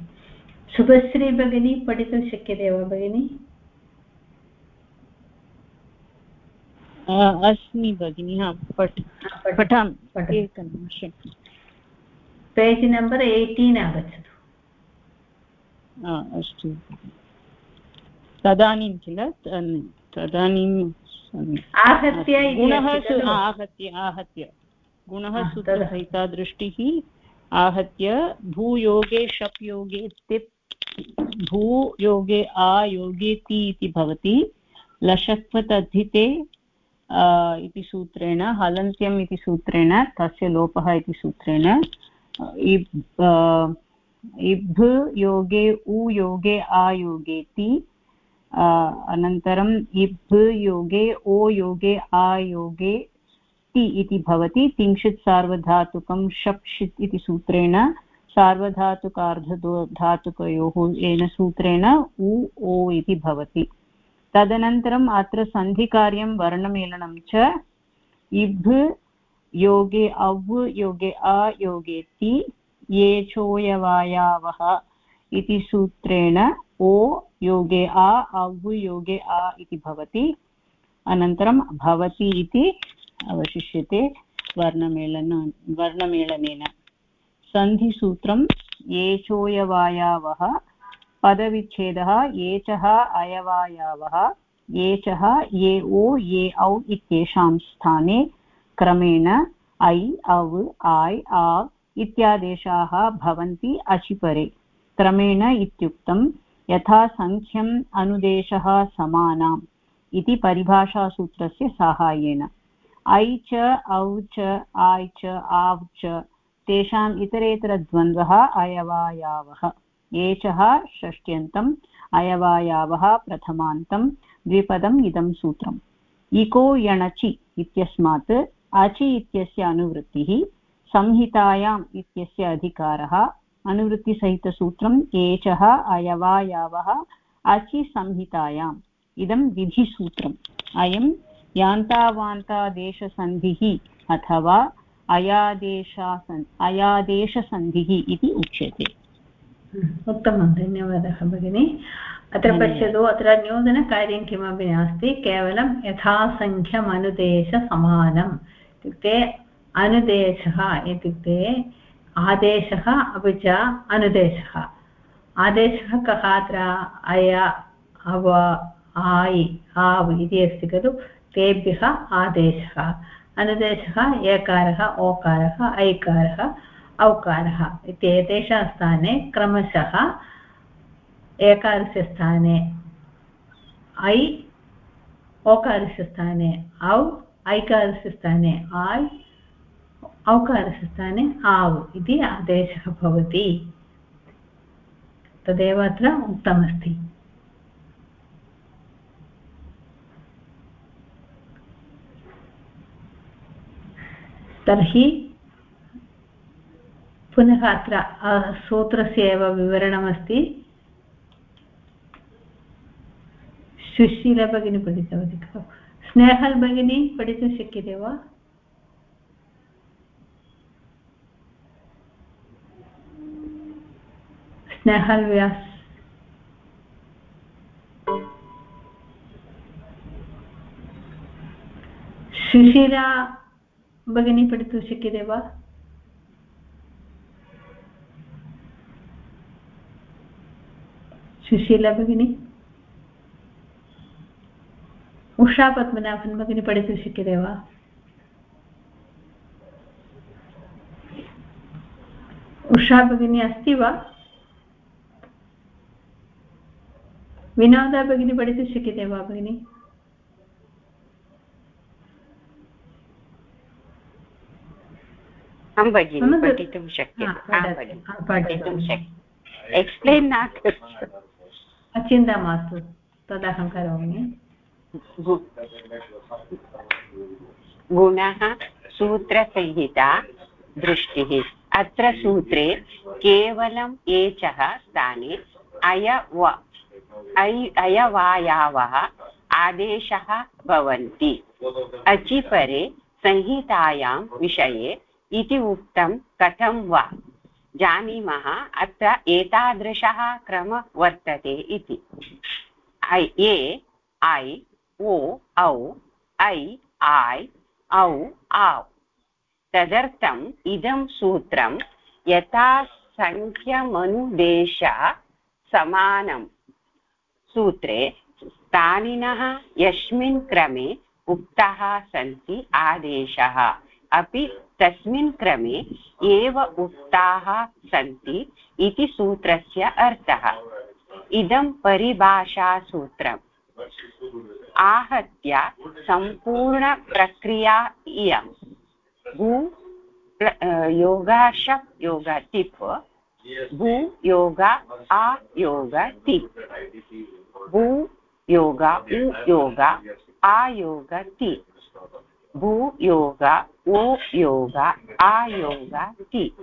शुभश्री भगिनी पठितुं शक्यते वा भगिनि? अस्मि भगिनि पठामि। एकनिमिषम्। पेज् नम्बर् एय्टीन् आगच्छतु अस्तु तदानीं किल तदानीं आहत्य गुणः आहत्य आहत्य गुणः सूत्रसहिता दृष्टिः आहत्य भूयोगे शप् योगे तिप् भूयोगे आयोगे ति इति भवति लषत्वतद्धिते इति सूत्रेण हलन्त्यम् इति सूत्रेण तस्य लोपः इति सूत्रेण इब् योगे, उ योगे आयोगे ति अनन्तरम् इब् योगे, ओ योगे आयोगे षष्टि इति भवति। तिंशित् सार्वधातुकं षप्षित् इति सूत्रेण सार्वधातुकार्धदो धातुकयोः येन सूत्रेण उ, ओ इति भवति। तदनन्तरम् अत्र सन्धिकार्यं वर्णमेलनं च इभ् योगे अव्, योगे अ, योगे ति, ये चोयवायावः इति सूत्रेण ओ, योगे आ अव्, योगे आ इति भवति। अनन्तरं भवति इति अवशिष्यते वर्णमेलन, वर्णमेलनेन। सन्धिसूत्रं येचोयवायावः पदविच्छेदः एचः अयवायावः एचः ये ओ, ये औ इत्येषां स्थाने क्रमेण ऐ अव् आय् आव् इत्यादेशाः भवन्ति अचिपरे। क्रमेण इत्युक्तं यथा सङ्ख्यम् अनुदेशः समानाम् इति परिभाषासूत्रस्य साहाय्येन। ऐ च, औ च, आय् च, आव् च तेषाम् इतरेतरद्वन्द्वः अयवायावः। एचः षष्ट्यन्तम् अयवायावः प्रथमान्तं द्विपदम् इदं सूत्रम्। इको यणचि इत्यस्मात् अचि इत्यस्य अनुवृत्तिः संहितायाम् इत्यस्य अधिकारः अनुवृत्तिसहितसूत्रम् एचः अयवायावः अचि संहितायाम्। इदं विधिसूत्रम्। अयं यान्तावान्तादेशसन्धिः अथवा अयादेशा अयादेशसन्धिः इति उच्यते। उत्तमं। धन्यवादः भगिनि। अत्र पश्यतु अत्र न्यूनकार्यं किमपि नास्ति केवलं यथासङ्ख्यम् अनुदेशसमानम् इत्युक्ते अनुदेशः इत्युक्ते आदेशः अपि च अनुदेशः। आदेशः कः अत्र? अय, अव आय् आव् इति अस्ति खलु। तेभ्यः आदेशः। अनुदेशः एकारः, ओकारः, ऐकारः, औकारः इत्येतेषां स्थाने क्रमशः एकारस्य स्थाने ऐ, ओकारस्य स्थाने औ ऐकारस्य स्थाने आय् औकारस्य स्थाने आव् इति आदेशः भवति। तदेव अत्र उक्तमस्ति। तर्हि पुनः अत्र सूत्रस्य एव विवरणमस्ति। सुशीला पठितवती खलु। स्नेहल् भगिनी पठितुं शक्यते वा स्नेहल् व्यास् सुशीला भगिनी पठितुं शक्यते वा सुशीला भगिनी उषा पद्मनाभन् भगिनी पठितुं शक्यते वा उषा भगिनी अस्ति वा विनोदा भगिनी पठितुं शक्यते वा भगिनि आं भगिनि पठितुं शक्यते पठितुं शक्यते एक्स्प्लेन् न चिन्ता मास्तु तदहं करोमि। गुणः सूत्रसंहिता दृष्टिः। अत्र सूत्रे केवलम् एचः स्थाने अय व अयवायावः आदेशः भवन्ति। अचिपरे संहितायां विषये इति उक्तं कथं वा? जानीमः, अत्र एतादृशः क्रमः वर्तते इति। ए, ऐ ओ औ, ऐ, आय्, औ, आव्। तदर्थम् इदं सूत्रं यथा समानं सूत्रे, स्थानिनः यस्मिन् क्रमे उक्ताः सन्ति आदेशाः। अपि तस्मिन् क्रमे एव उक्ताः सन्ति इति सूत्रस्य अर्थः। इदं परिभाषासूत्रम्। आहत्य सम्पूर्णप्रक्रिया इयं। भू योगाशप् योग भू योग आ, योग भू योग, उ, योग आयोग ति भूयोग उ, योग आयोग ति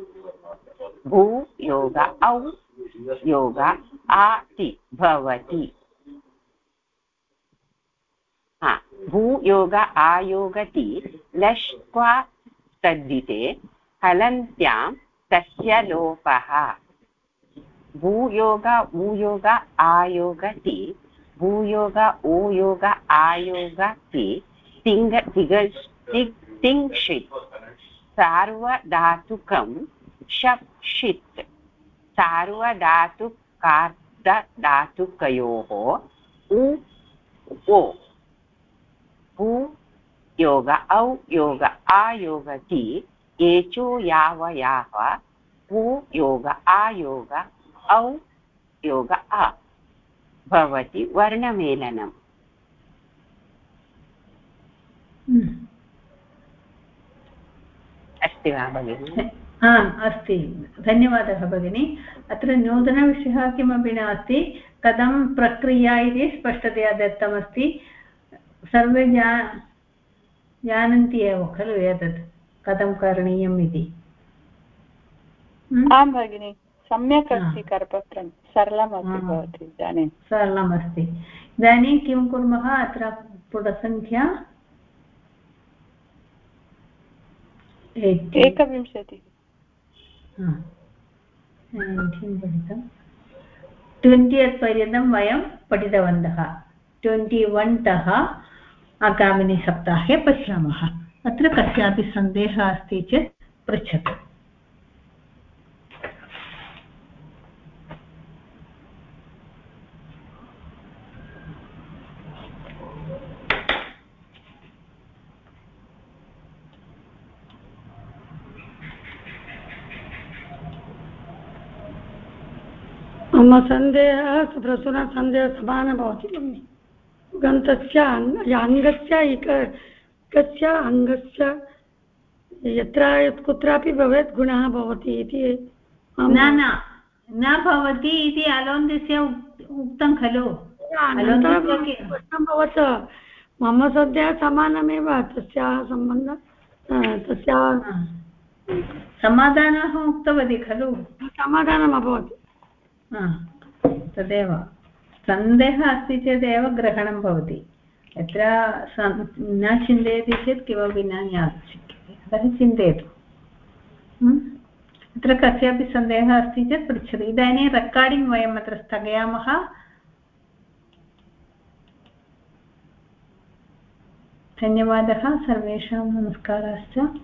भूयोग औ, योग आति भवति। भूयोग आयोगति लश्क्वा तद्धिते हलन्त्यां तस्य लोपः। भूयोग ऊयोग आयोगति, भूयोग, ऊयोग आयोगति तिङ् तिगल् तिङ्क्षित्, सार्वधातुकं शप्षित्, सार्वधातुकार्धधातुकयोः उ, ओ। उ योग औ योग आयोगति एचो यावयाः उ योग आयोग औ योग आ भवति वर्णमेलनम्। अस्ति वा भगिनि? आम् अस्ति। धन्यवादः भगिनि। अत्र नूतनविषयः किमपि नास्ति। कथं प्रक्रिया इति स्पष्टतया दत्तमस्ति। सर्वे जा जानन्ति एव खलु एतत्। कथं करणीयम् इति। आं भगिनि सम्यक् अस्ति करपत्रं। सरलमपि भवति इदानीं। सरलमस्ति। इदानीं किं कुर्मः? अत्र पुटसङ्ख्या एकविंशतिः। पठितं। ट्वेण्टियत् पर्यन्तं वयं पठितवन्तः। ट्वेण्टि वन् तः आगामिनि सप्ताहे पश्यामः। अत्र कस्यापि सन्देहः अस्ति चेत् पृच्छतु। मम सन्देहः प्रसुना सन्देहसमानः भवति भगिनि गन्तस्य अङ्गस्य इक इकस्य अङ्गस्य यत्र कुत्रापि भवेत् गुणः भवति इति न न न भवति इति अलोन्तस्य उक्तं खलु। प्रश्नं भवत्। मम सद्यः समानमेव तस्याः सम्बन्धः तस्याः समाधानः उक्तवती खलु। समाधानम् अभवत्। तदेव। सन्देहः अस्ति चेदेव ग्रहणं भवति। यत्र न चिन्तयति चेत् किमपि न ज्ञातुं शक्यते अतः चिन्तयतु। अत्र कस्यापि सन्देहः अस्ति चेत् पृच्छतु। इदानीं रेकार्डिङ्ग् वयम् अत्र स्थगयामः। धन्यवादः। सर्वेषां नमस्काराश्च।